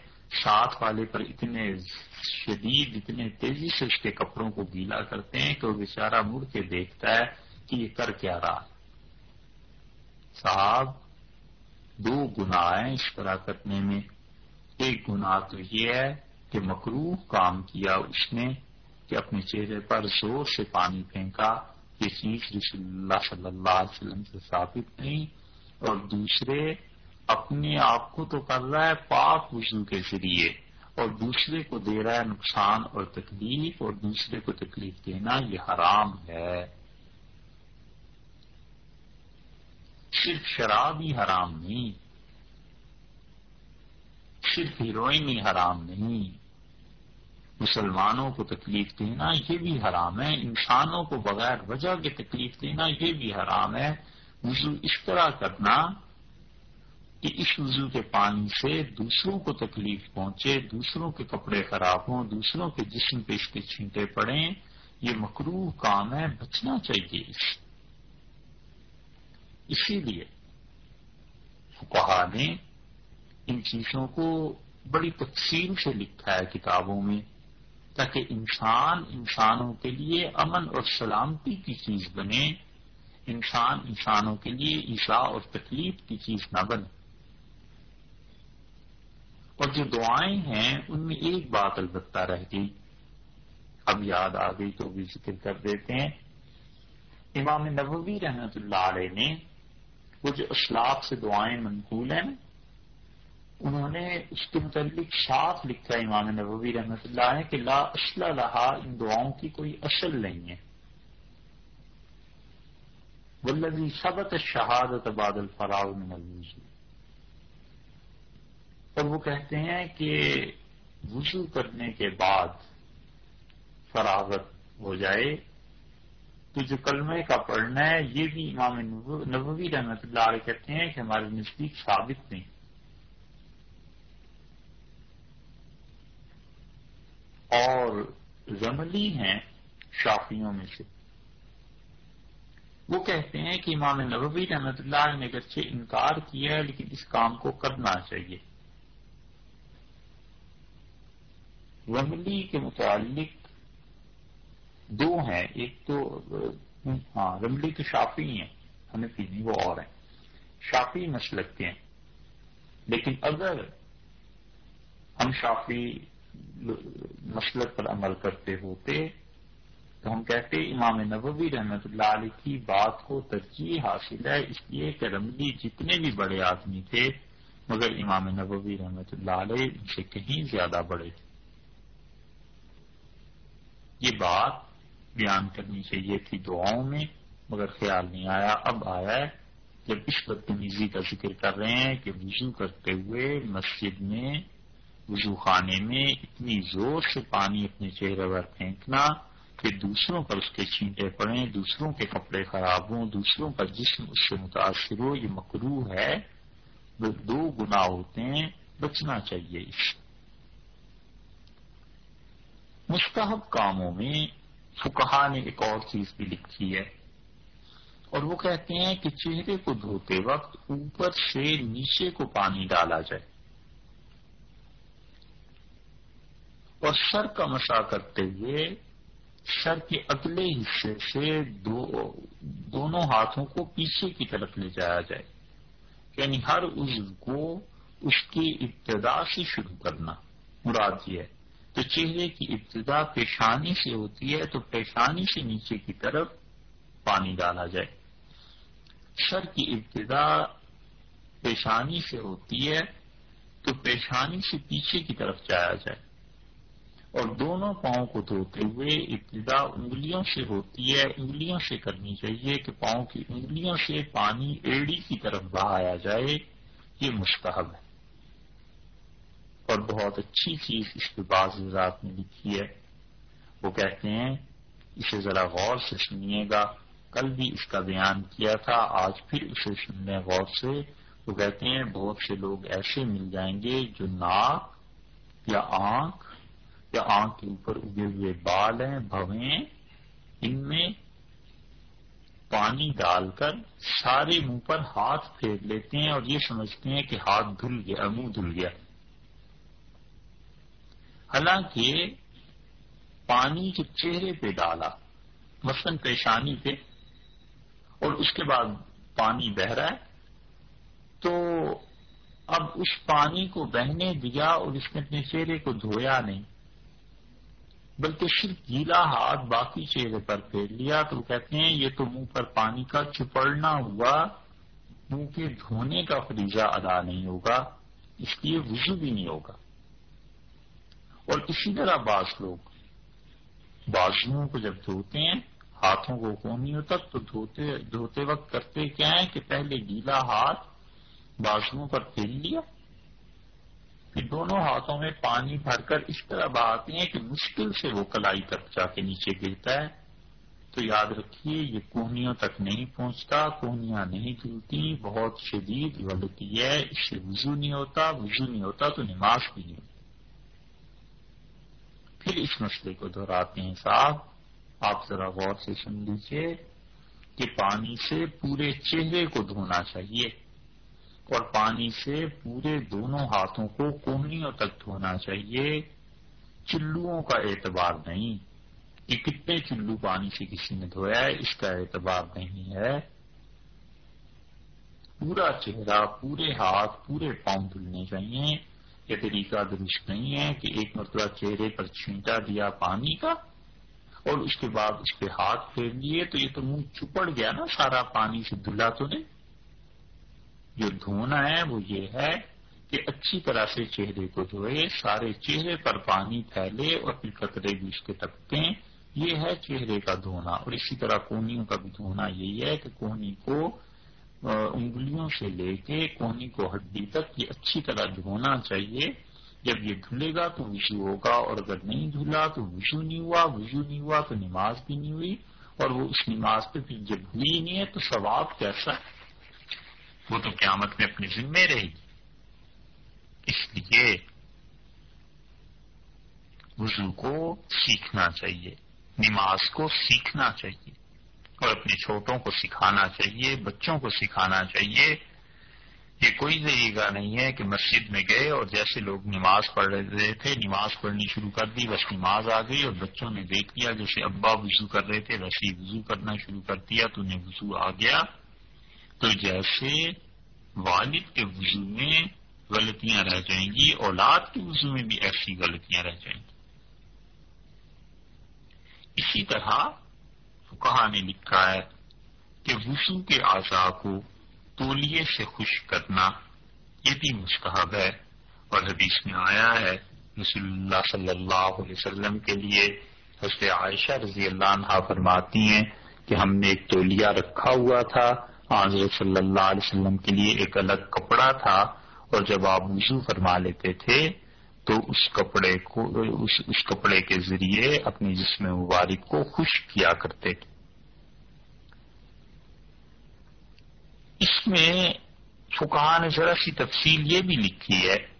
Speaker 1: ساتھ والے پر اتنے شدید، اتنے تیزی سے اس کے کپڑوں کو گیلا کرتے ہیں کہ وہ بیچارہ مڑ کے دیکھتا ہے کہ یہ کر کیا رہا۔ صاحب، دو گناہ ہیں اس طرح کرنے میں۔ ایک گناہ تو یہ ہے کہ مکروح کام کیا اس نے کہ اپنے چہرے پر زور سے پانی پھینکا، یہ چیز رسول اللہ صلی اللہ علیہ وسلم سے ثابت نہیں۔ اور دوسرے، اپنے آپ کو تو کر رہا ہے پاک وضو کے ذریعے، اور دوسرے کو دے رہا ہے نقصان اور تکلیف، اور دوسرے کو تکلیف دینا یہ حرام ہے۔ صرف شراب ہی حرام نہیں، صرف ہیروئن ہی حرام نہیں۔ مسلمانوں کو تکلیف دینا یہ بھی حرام ہے، انسانوں کو بغیر وجہ کے تکلیف دینا یہ بھی حرام ہے۔ وضو اس طرح کرنا کہ اس وضو کے پانی سے دوسروں کو تکلیف پہنچے، دوسروں کے کپڑے خراب ہوں، دوسروں کے جسم پہ اس کے چھینٹے پڑیں، یہ مکروح کام ہے، بچنا چاہیے اس۔ اسی لیے کہا نے ان چیزوں کو بڑی تفصیل سے لکھا ہے کتابوں میں۔ تاکہ انسان انسانوں کے لیے امن اور سلامتی کی چیز بنے۔ انسان انسانوں کے لیے عیسا اور تکلیف کی چیز نہ بنے۔ اور جو دعائیں ہیں، ان میں ایک بات البتہ رہ گئی۔ اب یاد آ گئی تو بھی ذکر کر دیتے ہیں۔ امام نبوی رحمت اللہ علیہ نے وہ جو اسلاف سے دعائیں منقول ہیں انہوں نے اس کے متعلق صاف لکھا امام نبوی رحمت اللہ ہے کہ لا اصل رہا ان دعاؤں کی کوئی اصل نہیں ہے۔ ولزی سبت شہادت بادل فراؤ الوضو اور وہ کہتے ہیں کہ وضو کرنے کے بعد فراغت ہو جائے۔ تو جو کلمے کا پڑھنا ہے، یہ بھی امام نبوی رحمت اللہ علیہ کہتے ہیں کہ ہمارے نزدیک ثابت نہیں۔ اور زملی ہیں شافیوں میں سے۔ وہ کہتے ہیں کہ امام نبوی رحمت اللہ نے اگرچہ انکار کیا ہے لیکن اس کام کو کرنا چاہیے۔ رملی کے متعلق دو ہیں۔ ایک تو ہاں رملی تو شافی ہیں ہمیں نہیں، وہ اور ہیں۔ شافی مسلک کے ہیں۔ لیکن اگر ہم شافی مسلک پر عمل کرتے ہوتے تو ہم کہتے امام نبوی رحمت اللہ علیہ کی بات کو ترجیح حاصل ہے۔ اس لیے کہ رملی جتنے بھی بڑے آدمی تھے، مگر امام نبوی رحمت اللہ علیہ ان سے کہیں زیادہ بڑے۔ تھے یہ بات بیان کرنی چاہیے تھی دعاؤں میں، مگر خیال نہیں آیا۔ اب آیا ہے، جب اس بدتمیزی کا ذکر کر رہے ہیں کہ وضو کرتے ہوئے مسجد میں وضو خانے میں اتنی زور سے پانی اپنے چہرے پر پھینکنا کہ دوسروں پر اس کے چھینٹے پڑیں، دوسروں کے کپڑے خراب ہوں، دوسروں کا جسم اس سے متاثر ہو، یہ مکرو ہے۔ وہ دو گنا ہوتے ہیں، بچنا چاہیے اس مستحب کاموں میں فکہ نے ایک اور چیز بھی لکھی ہے۔ اور وہ کہتے ہیں کہ چہرے کو دھوتے وقت اوپر سے نیچے کو پانی ڈالا جائے۔ اور سر کا مسا کرتے ہوئے سر کے اگلے حصے سے دو دونوں ہاتھوں کو پیچھے کی طرف لے جایا جائے۔ یعنی ہر عزو کو اس کی ابتدا سے شروع کرنا مراد یہ ہے۔ تو چہرے کی ابتدا پیشانی سے ہوتی ہے تو پیشانی سے نیچے کی طرف پانی ڈالا جائے۔ سر کی ابتدا پیشانی سے ہوتی ہے تو پیشانی سے پیچھے کی طرف جایا جائے۔ اور دونوں پاؤں کو دھوتے ہوئے ابتدا انگلیوں سے ہوتی ہے، انگلیوں سے کرنی چاہیے کہ پاؤں کی انگلیوں سے پانی ایڑی کی طرف بہایا جائے۔ یہ مستحب ہے۔ اور بہت اچھی چیز اس کے بعض رات میں لکھی ہے۔ وہ کہتے ہیں، اسے ذرا غور سے سنیے گا۔ کل بھی اس کا بیان کیا تھا، آج پھر اسے سننے غور سے۔ وہ کہتے ہیں، بہت سے لوگ ایسے مل جائیں گے جو ناک یا آنکھ یا آنکھ کے اوپر اگے ہوئے بال ہیں، بھویں، ان میں پانی ڈال کر سارے منہ پر ہاتھ پھیر لیتے ہیں اور یہ سمجھتے ہیں کہ ہاتھ دھل گیا، منہ دھل گیا۔ حالانکہ پانی کے چہرے پہ ڈالا، مثلاً پیشانی پہ، اور اس کے بعد پانی بہ رہا ہے۔ تو اب اس پانی کو بہنے دیا اور اس نے اپنے چہرے کو دھویا نہیں۔ بلکہ صرف گیلا ہاتھ باقی چہرے پر پھیر لیا۔ تو کہتے ہیں، یہ تو منہ پر پانی کا چپڑنا ہوا، منہ کے دھونے کا فریضہ ادا نہیں ہوگا، اس لیے وضو بھی نہیں ہوگا۔ اور اسی طرح بعض لوگ بازوؤں کو جب دھوتے ہیں، ہاتھوں کو کونیوں تک تو دھوتے دھوتے وقت کرتے کیا ہے کہ پہلے گیلا ہاتھ بازوؤں پر پھیل لیا۔ پھر دونوں ہاتھوں میں پانی بھر کر اس طرح بہاتے ہیں کہ مشکل سے وہ کلائی تک جا کے نیچے گرتا ہے۔ تو یاد رکھیے، یہ کوہنیوں تک نہیں پہنچتا، کوہنیاں نہیں دھلتی بہت شدید غلطی ہے، اس سے وضو نہیں ہوتا، وضو نہیں ہوتا تو نماز بھی نہیں ہوتی۔ پھر اس مسئلے کو دہراتے ہیں صاحب۔ آپ ذرا غور سے سن لیجیے کہ پانی سے پورے چہرے کو دھونا چاہیے۔ اور پانی سے پورے دونوں ہاتھوں کو کوہنیوں تک دھونا چاہیے۔ چلوؤں کا اعتبار نہیں۔ کہ کتنے چلو پانی سے کسی نے دھویا ہے، اس کا اعتبار نہیں ہے۔ پورا چہرہ، پورے ہاتھ، پورے پاؤں دھلنے چاہیے۔ یہ طریقہ درست نہیں ہے کہ ایک مرتبہ چہرے پر چھینٹا دیا پانی کا اور اس کے بعد اس پہ ہاتھ پھیر لیے تو یہ تو منہ چپڑ گیا نا، سارا پانی سے دھلا تو نہیں۔ جو دھونا ہے وہ یہ ہے کہ اچھی طرح سے چہرے کو دھوئے، سارے چہرے پر پانی پھیلے اور پھر قطرے بھی اس کے تکتے یہ ہے چہرے کا دھونا۔ اور اسی طرح کونیوں کا بھی دھونا یہی ہے کہ کونی کو انگلیوں سے لے کے کونی کو ہڈی تک یہ اچھی طرح دھونا چاہیے۔ جب یہ دھلے گا تو وشو ہوگا اور اگر نہیں دھلا تو وشو نہیں ہوا، وشو نہیں ہوا تو نماز بھی نہیں ہوئی۔ اور وہ اس نماز پہ پھر جب ہوئی نہیں ہے تو ثواب کیسا ہے؟ وہ تو قیامت میں اپنے ذمے رہے گی۔ اس لیے وضو کو سیکھنا چاہیے، نماز کو سیکھنا چاہیے اور اپنے چھوٹوں کو سکھانا چاہیے، بچوں کو سکھانا چاہیے۔ یہ کوئی طریقہ نہیں ہے کہ مسجد میں گئے اور جیسے لوگ نماز پڑھ رہے تھے، نماز پڑھنی شروع کر دی، بس نماز آ گئی اور بچوں نے دیکھ لیا، جیسے ابا وضو کر رہے تھے، ویسے وضو کرنا شروع کر دیا، تو انہیں وضو آ گیا۔ تو جیسے والد کے وضو میں غلطیاں رہ جائیں گی، اولاد کے وضو میں بھی ایسی غلطیاں رہ جائیں گی۔ اسی طرح کہا نے لکھا ہے کہ وضو کے اعضاء کو تولیے سے خشک کرنا یہ بھی مستحب ہے۔ اور حدیث میں آیا ہے، رسول اللہ صلی اللہ علیہ وسلم کے لیے حضرت عائشہ رضی اللہ عنہ فرماتی ہیں کہ ہم نے ایک تولیہ رکھا ہوا تھا حضرت صلی اللہ علیہ وسلم کے لیے ایک الگ کپڑا تھا اور جب آپ وضو فرما لیتے تھے تو اس کپڑے کو اس, اس کپڑے کے ذریعے اپنے جسم مبارک کو خشک کیا کرتے تھے۔ اس میں فکان نے ذرا سی تفصیل یہ بھی لکھی ہے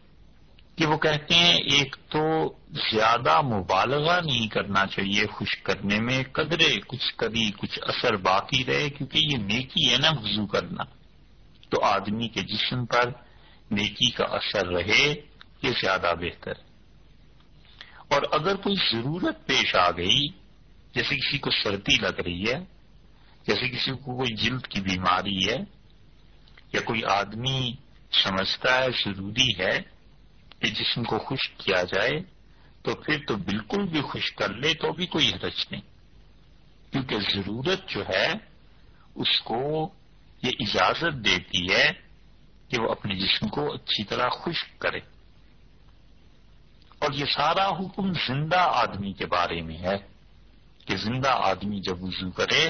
Speaker 1: کہ وہ کہتے ہیں ایک تو زیادہ مبالغہ نہیں کرنا چاہیے خشک کرنے میں، قدرے کچھ کبھی کچھ اثر باقی رہے، کیونکہ یہ نیکی ہے نا وضو کرنا۔ تو آدمی کے جسم پر نیکی کا اثر رہے، یہ زیادہ بہتر۔ اور اگر کوئی ضرورت پیش آ گئی، جیسے کسی کو سردی لگ رہی ہے، جیسے کسی کو کوئی جلد کی بیماری ہے، یا کوئی آدمی سمجھتا ہے ضروری ہے کہ جسم کو خشک کیا جائے تو پھر تو بالکل بھی خشک کر لے تو بھی کوئی حرج نہیں۔ کیونکہ ضرورت جو ہے، اس کو یہ اجازت دیتی ہے کہ وہ اپنے جسم کو اچھی طرح خشک کرے۔ اور یہ سارا حکم زندہ آدمی کے بارے میں ہے کہ زندہ آدمی جب وضو کرے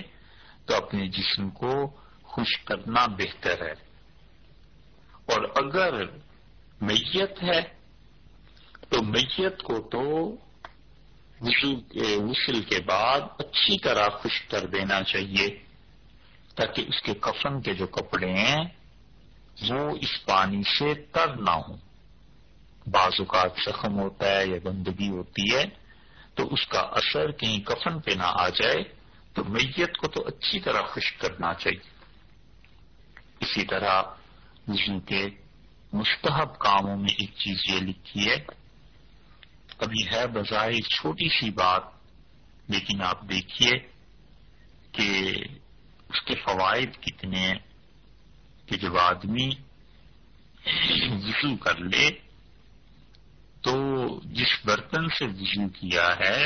Speaker 1: تو اپنے جسم کو خشک کرنا بہتر ہے۔ اور اگر میت ہے تو میت کو تو وصل کے بعد اچھی طرح خشک کر دینا چاہیے، تاکہ اس کے کفن کے جو کپڑے ہیں، وہ اس پانی سے تر نہ ہوں۔ بعض اوقات زخم ہوتا ہے یا گندگی ہوتی ہے، تو اس کا اثر کہیں کفن پہ نہ آ جائے، تو میت کو تو اچھی طرح خشک کرنا چاہیے۔ اسی طرح وضو کے مستحب کاموں میں ایک چیز یہ لکھی ہے ابھی ہے بظاہر چھوٹی سی بات، لیکن آپ دیکھیے کہ اس کے فوائد کتنے ہیں کہ جب آدمی وضو کر لے تو جس برتن سے وضو کیا ہے،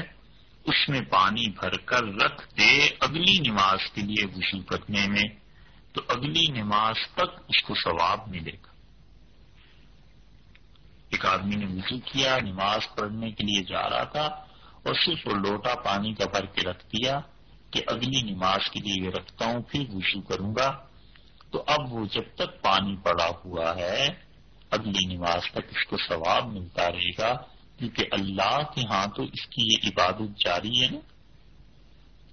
Speaker 1: اس میں پانی بھر کر رکھ دے اگلی نماز کے لیے وضو کرنے میں، تو اگلی نماز تک اس کو ثواب ملے گا۔ ایک آدمی نے وضو کیا، نماز پڑھنے کے لیے جا رہا تھا اور صرف وہ لوٹا پانی کا بھر کے رکھ دیا کہ اگلی نماز کے لیے یہ رکھتا ہوں، پھر وضو کروں گا۔ تو اب وہ جب تک پانی پڑا ہوا ہے، اگلی نماز تک اس کو ثواب ملتا رہے گا، کیونکہ اللہ کے ہاں تو اس کی یہ عبادت جاری ہے نا۔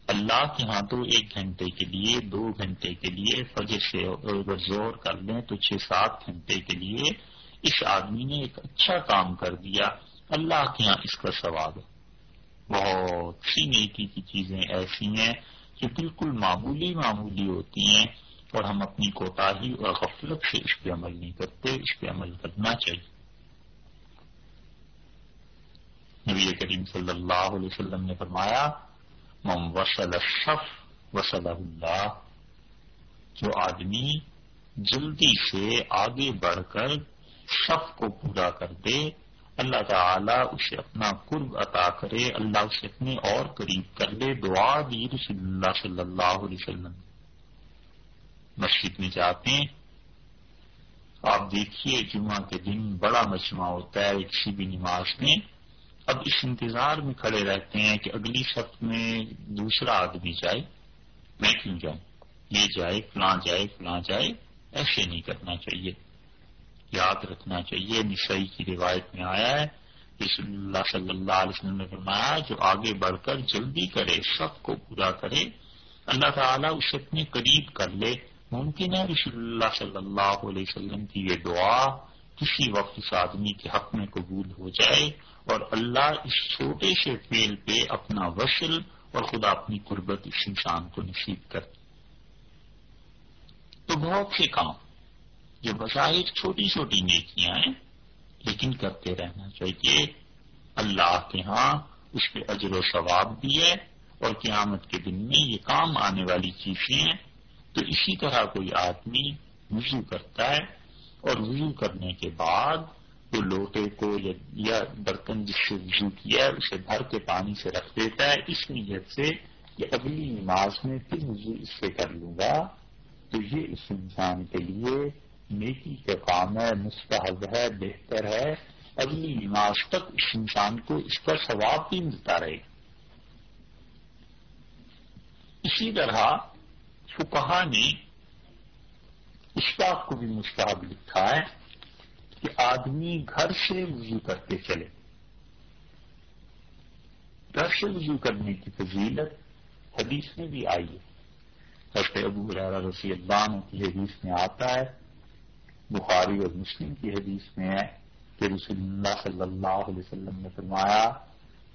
Speaker 1: اللہ کے ہاں تو ایک گھنٹے کے لیے، دو گھنٹے کے لیے، فجر سے اگر زور کر لیں تو چھ سات گھنٹے کے لیے اس آدمی نے ایک اچھا کام کر دیا، اللہ کے ہاں اس کا ثواب ہے۔ بہت سی نیکی کی چیزیں ایسی ہیں جو بالکل معمولی معمولی ہوتی ہیں اور ہم اپنی کوتاہی اور غفلت سے اس پہ عمل نہیں کرتے، اس پہ عمل کرنا چاہیے۔ نبی کریم صلی اللہ علیہ وسلم نے فرمایا مم وسل شف وسل اللہ جو آدمی جلدی سے آگے بڑھ کر شف کو پورا کر دے۔ اللہ تعالی اسے اپنا قرب عطا کرے۔ اللہ اسے اپنے اور قریب کر لے دعا دی رسول اللہ صلی اللہ علیہ وسلم مسجد میں جاتے ہیں۔ آپ دیکھیے، جمعہ کے دن بڑا مجمع ہوتا ہے کسی بھی نماز میں۔ اب اس انتظار میں کھڑے رہتے ہیں کہ اگلی صف میں دوسرا آدمی جائے۔ میں کیوں جاؤں؟ یہ جائے، فلاں جائے فلاں جائے۔ ایسے نہیں کرنا چاہیے۔ یاد رکھنا چاہیے، نسائی کی روایت میں آیا ہے رسول اللہ صلی اللہ علیہ وسلم نے فرمایا، جو آگے بڑھ کر جلدی کرے سب کو پورا کرے، اللہ تعالیٰ اسے اپنے قریب کر لے۔ ممکن ہے رسول اللہ صلی اللہ علیہ وسلم کی یہ دعا کسی وقت اس آدمی کے حق میں قبول ہو جائے اور اللہ اس چھوٹے سے فیل پہ اپنا وصل اور خدا اپنی قربت اس انسان کو نصیب کر تو بہت سے کام جو بظاہر چھوٹی چھوٹی نیکیاں ہیں، لیکن کرتے رہنا چاہیے۔ اللہ کے ہاں اس پہ اجر و ثواب بھی ہے اور قیامت کے دن میں یہ کام آنے والی چیزیں ہیں۔ تو اسی طرح کوئی آدمی وضو کرتا ہے اور وضو کرنے کے بعد وہ لوٹے کو یا برتن جس سے وضو کیا ہے، اسے بھر کے پانی سے رکھ دیتا ہے۔ اس نیت سے کہ اگلی نماز میں پھر وضو اس سے کر لوں گا۔ تو یہ اس انسان کے لیے نیکی کا کام ہے، مستحب ہے، بہتر ہے اگلی نماز تک اس انسان کو اس کا ثواب بھی ملتا رہے۔ اسی طرح فکہ نے اس بات کو بھی مستحب لکھا ہے کہ آدمی گھر سے وضو کر کے چلے۔ گھر سے وضو کرنے کی فضیلت حدیث میں بھی آئی ہے۔ حضرت ابو رسی اللہ کی حدیث میں آتا ہے۔ بخاری اور مسلم کی حدیث میں ہے کہ رسول اللہ صلی اللہ علیہ وسلم نے فرمایا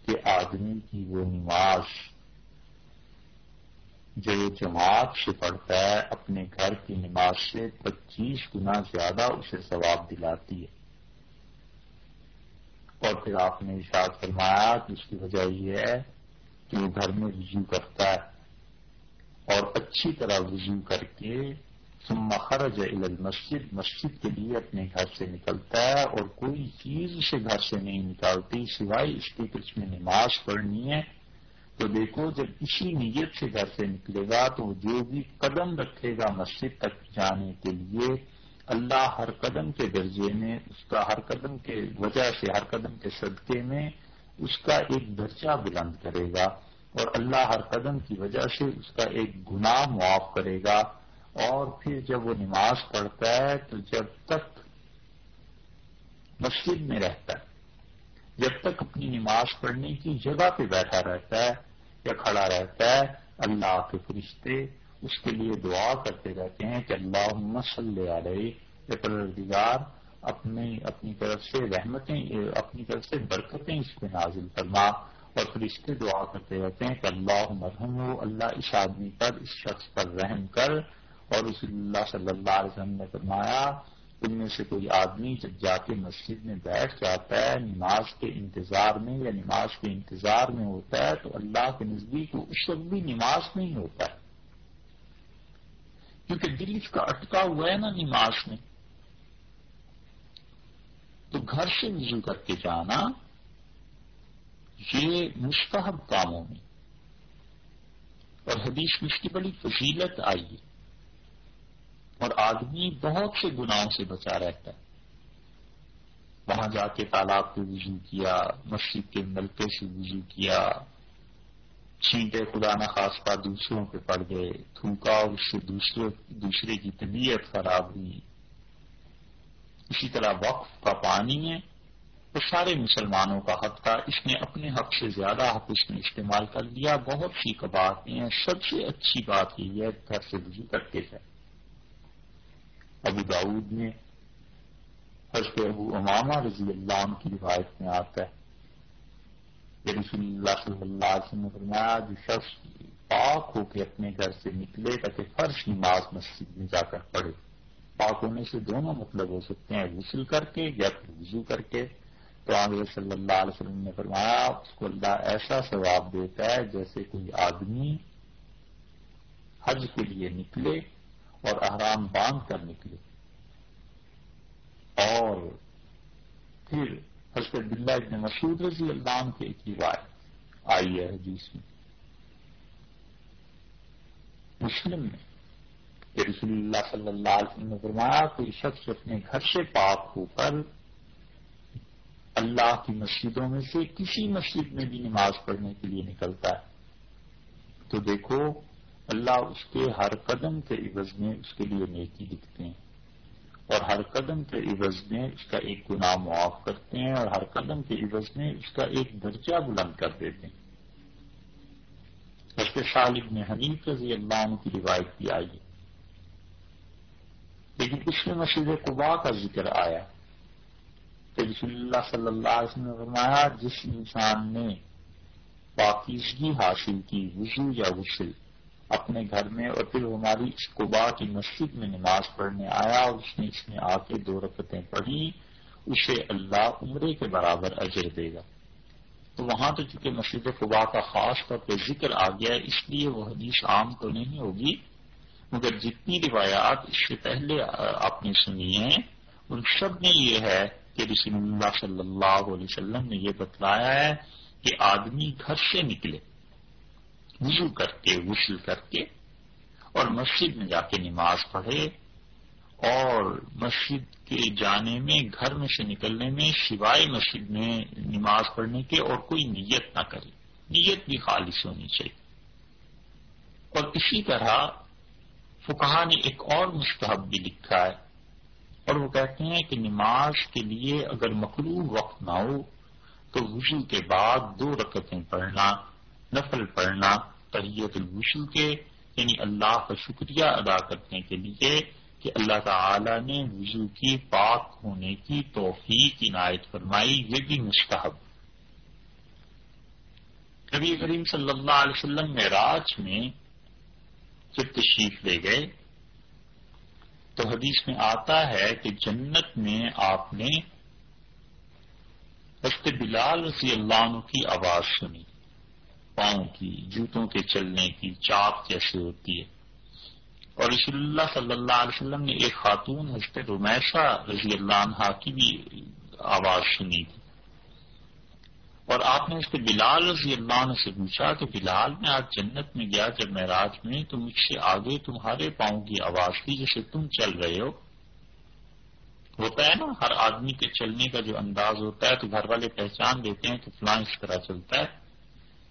Speaker 1: کہ آدمی کی وہ نماز جو جماعت سے پڑھتا ہے، اپنے گھر کی نماز سے پچیس گنا زیادہ اسے ثواب دلاتی ہے۔ اور پھر آپ نے اشاد فرمایا کہ اس کی وجہ یہ ہے کہ وہ گھر میں وضو کرتا ہے اور اچھی طرح وضو کر کے ثم خرج الى المسجد، مسجد کے لیے اپنے گھر سے نکلتا ہے اور کوئی چیز اسے گھر سے نہیں نکالتی سوائے اس کی کچھ میں نماز پڑھنی ہے۔ تو دیکھو جب اسی نیت سے گھر سے نکلے گا تو جو بھی قدم رکھے گا مسجد تک جانے کے لیے، اللہ ہر قدم کے درجے میں، اس کا ہر قدم کے وجہ سے، ہر قدم کے صدقے میں اس کا ایک درجہ بلند کرے گا اور اللہ ہر قدم کی وجہ سے اس کا ایک گناہ معاف کرے گا۔ اور پھر جب وہ نماز پڑھتا ہے تو جب تک مسجد میں رہتا ہے، جب تک اپنی نماز پڑھنے کی جگہ پہ بیٹھا رہتا ہے یا کھڑا رہتا ہے، اللہ کے فرشتے اس کے لیے دعا کرتے رہتے ہیں کہ اللہ مسل علیہ یا پروردگار اپنے اپنی طرف سے رحمتیں، اپنی طرف سے برکتیں اس پہ نازل فرما اور فرشتے دعا کرتے رہتے ہیں کہ اللہ مرحم ہو اللہ اس آدمی پر، اس شخص پر رحم کر اور رسول اللہ صلی اللہ علیہ وسلم نے فرمایا ان میں سے کوئی آدمی جب جا کے مسجد میں بیٹھ جاتا ہے، نماز کے انتظار میں یا نماز کے انتظار میں ہوتا ہے، تو اللہ کے نزدیک وہ اس وقت بھی نماز میں ہی ہوتا ہے۔ کیونکہ دل اس کا اٹکا ہوا ہے نا نماز میں۔ تو گھر سے وضو کر کے جانا، یہ مستحب کاموں میں۔ اور حدیث میں اس کی بڑی فضیلت آئی۔ ہے اور آدمی بہت سے گناہوں سے بچا رہتا ہے۔ وہاں جا کے تالاب پہ وضو کیا مسجد کے نلکے سے وضو کیا، چھینٹے خدا نہ خاص دوسروں پہ پڑ گئے، تھوکا اور اس سے دوسرے دوسرے کی طبیعت خراب ہوئی۔ اسی طرح وقف کا پانی ہے وہ سارے مسلمانوں کا حق تھا۔ اس نے اپنے حق سے زیادہ حق اس نے استعمال کر لیا۔ بہت سی کباتے ہیں۔ سب سے اچھی بات یہ ہے، گھر سے رجوع کرتے تھے ابو داود نے حضرت ابو امامہ رضی اللہ عنہ کی روایت میں آتا ہے کہ رسول اللہ صلی اللہ علیہ وسلم نے فرمایا، جو شخص پاک ہو کے اپنے گھر سے نکلے تاکہ فرش نماز مسجد میں جا کر پڑھے۔ پاک ہونے سے دونوں مطلب ہو سکتے ہیں، غسل کر کے یا پھر وضو کر کے۔ تو عامر صلی اللہ علیہ وسلم نے فرمایا، اس کو اللہ ایسا ثواب دیتا ہے جیسے کوئی آدمی حج کے لیے نکلے اور احرام باندھ کر نکلے۔ اور پھر حضرت بلّہ ابن مسعود رضی اللہ عنہ کے ایک روایت آئی ہے حدیث میں۔ مسلم میں کہ رسول اللہ صلی اللہ علیہ وسلم نے فرمایا، کوئی شخص اپنے گھر سے پاک ہو کر اللہ کی مسجدوں میں سے کسی مسجد میں بھی نماز پڑھنے کے لیے نکلتا ہے، تو دیکھو اللہ اس کے ہر قدم کے عوض میں اس کے لیے نیکی لکھتے ہیں اور ہر قدم کے عوض میں اس کا ایک گناہ معاف کرتے ہیں اور ہر قدم کے عوض میں اس کا ایک درجہ بلند کر دیتے ہیں۔ اس کے ابن حنیف رضی اللہ عنہ کی روایت بھی آئی لیکن اس میں مسجد قبا کا ذکر آیا کہ رسول اللہ صلی اللہ علیہ وسلم نے فرمایا، جس انسان نے پاکیزگی حاصل کی، وضو یا غسل اپنے گھر میں اور پھر ہماری اس قبا کی مسجد میں نماز پڑھنے آیا اور اس نے اس میں آ کے دو رکتیں پڑھی، اسے اللہ عمرے کے برابر اجر دے گا۔ تو وہاں تو چونکہ مسجد قبا کا خاص طور پہ ذکر آ گیا اس لیے وہ حدیث عام تو نہیں ہوگی، مگر جتنی روایات اس سے پہلے آپ نے سنی ہیں، ان سب میں یہ ہے کہ رسول اللہ صلی اللہ علیہ وسلم نے یہ بتلایا ہے کہ آدمی گھر سے نکلے۔ وضو کر کے غسل کر کے اور مسجد میں جا کے نماز پڑھے اور مسجد کے جانے میں، گھر میں سے نکلنے میں سوائے مسجد میں نماز پڑھنے کے اور کوئی نیت نہ کرے۔ نیت بھی خالص ہونی چاہیے۔ اور اسی طرح فکہ نے ایک اور مستحب بھی لکھا ہے اور وہ کہتے ہیں کہ نماز کے لیے اگر مقروب وقت نہ ہو تو وضو کے بعد دو رکتیں پڑھنا، نفل پڑھنا تحیت الوشو کے یعنی اللہ کا شکریہ ادا کرنے کے لیے کہ اللہ تعالی نے وضو کی پاک ہونے کی توفیق عنایت فرمائی، یہ بھی مستحب۔ کبھی کریم صلی اللہ علیہ وسلم معراج میں جب تشریف لے گئے، تو حدیث میں آتا ہے کہ جنت میں آپ نے حضرت بلال رضی اللہ عنہ کی آواز سنی۔ پاؤں کی، جوتوں کے چلنے کی چاپ کیسے ہوتی ہے۔ اور رسول اللہ صلی اللہ علیہ وسلم نے ایک خاتون، حضرت رمیشہ رضی اللہ عنہ کی بھی آواز سنی تھی۔ اور آپ نے اس کے بلال رضی اللہ عنہ سے پوچھا کہ بلال میں آج جنت میں گیا، جب میں رات میں، تو مجھ سے آگے تمہارے پاؤں کی آواز تھی جیسے تم چل رہے ہو۔ ہوتا ہے نا، ہر آدمی کے چلنے کا جو انداز ہوتا ہے تو گھر والے پہچان دیتے ہیں کہ فلاں اس طرح چلتا ہے۔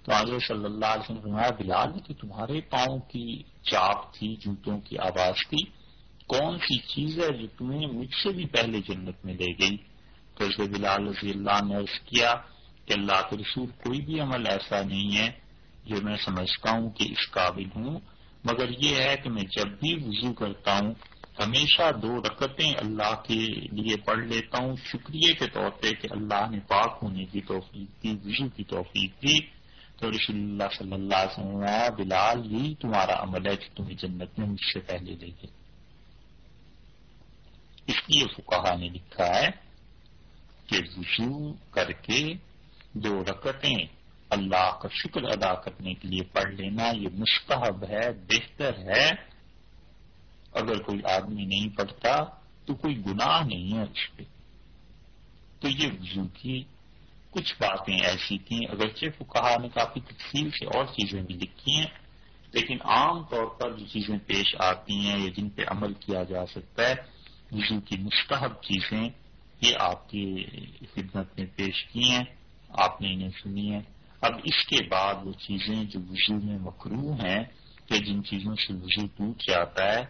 Speaker 1: تو آج صلی اللہ علیہ وسلم فرمایا، بلال کہ تمہارے پاؤں کی چاپ تھی، جوتوں کی آواز تھی، کون سی چیز ہے جو تمہیں مجھ سے بھی پہلے جنت میں لے گئی؟ تو اسے بلال رضی اللہ نے عرض کیا کہ اللہ کے رسول کوئی بھی عمل ایسا نہیں ہے جو میں سمجھتا ہوں کہ اس قابل ہوں۔ مگر یہ ہے کہ میں جب بھی وضو کرتا ہوں، ہمیشہ دو رکتیں اللہ کے لیے پڑھ لیتا ہوں۔ شکریہ کے طور پہ کہ اللہ نے پاک ہونے کی توفیق دی، وضو کی توفیق دی۔ تو رسول اللہ صلی اللہ علیہ وسلم بلال، یہی تمہارا عمل ہے کہ تمہیں جنت میں مجھ سے پہلے لے گئے اس لیے فکہ نے لکھا ہے کہ وضو کر کے دو رکتیں اللہ کا شکر ادا کرنے کے لیے پڑھ لینا، یہ مستحب ہے، بہتر ہے۔ اگر کوئی آدمی نہیں پڑھتا تو کوئی گناہ نہیں ہے اس پہ۔ تو یہ وضو کی کچھ باتیں ایسی تھیں، اگرچہ وہ کہا نے کافی تفصیل سے اور چیزیں بھی لکھی ہیں، لیکن عام طور پر جو چیزیں پیش آتی ہیں یا جن پہ عمل کیا جا سکتا ہے وضو کی مستحب چیزیں یہ آپ کی خدمت میں پیش کی ہیں، آپ نے انہیں سنی ہے اب اس کے بعد وہ چیزیں جو وضو میں مکرو ہیں کہ جن چیزوں سے وضو ٹوٹ جاتا ہے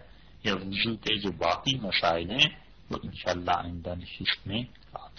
Speaker 1: یا وضو کے جو باقی مسائل ہیں، وہ انشاءاللہ آئندہ نشست میں آپ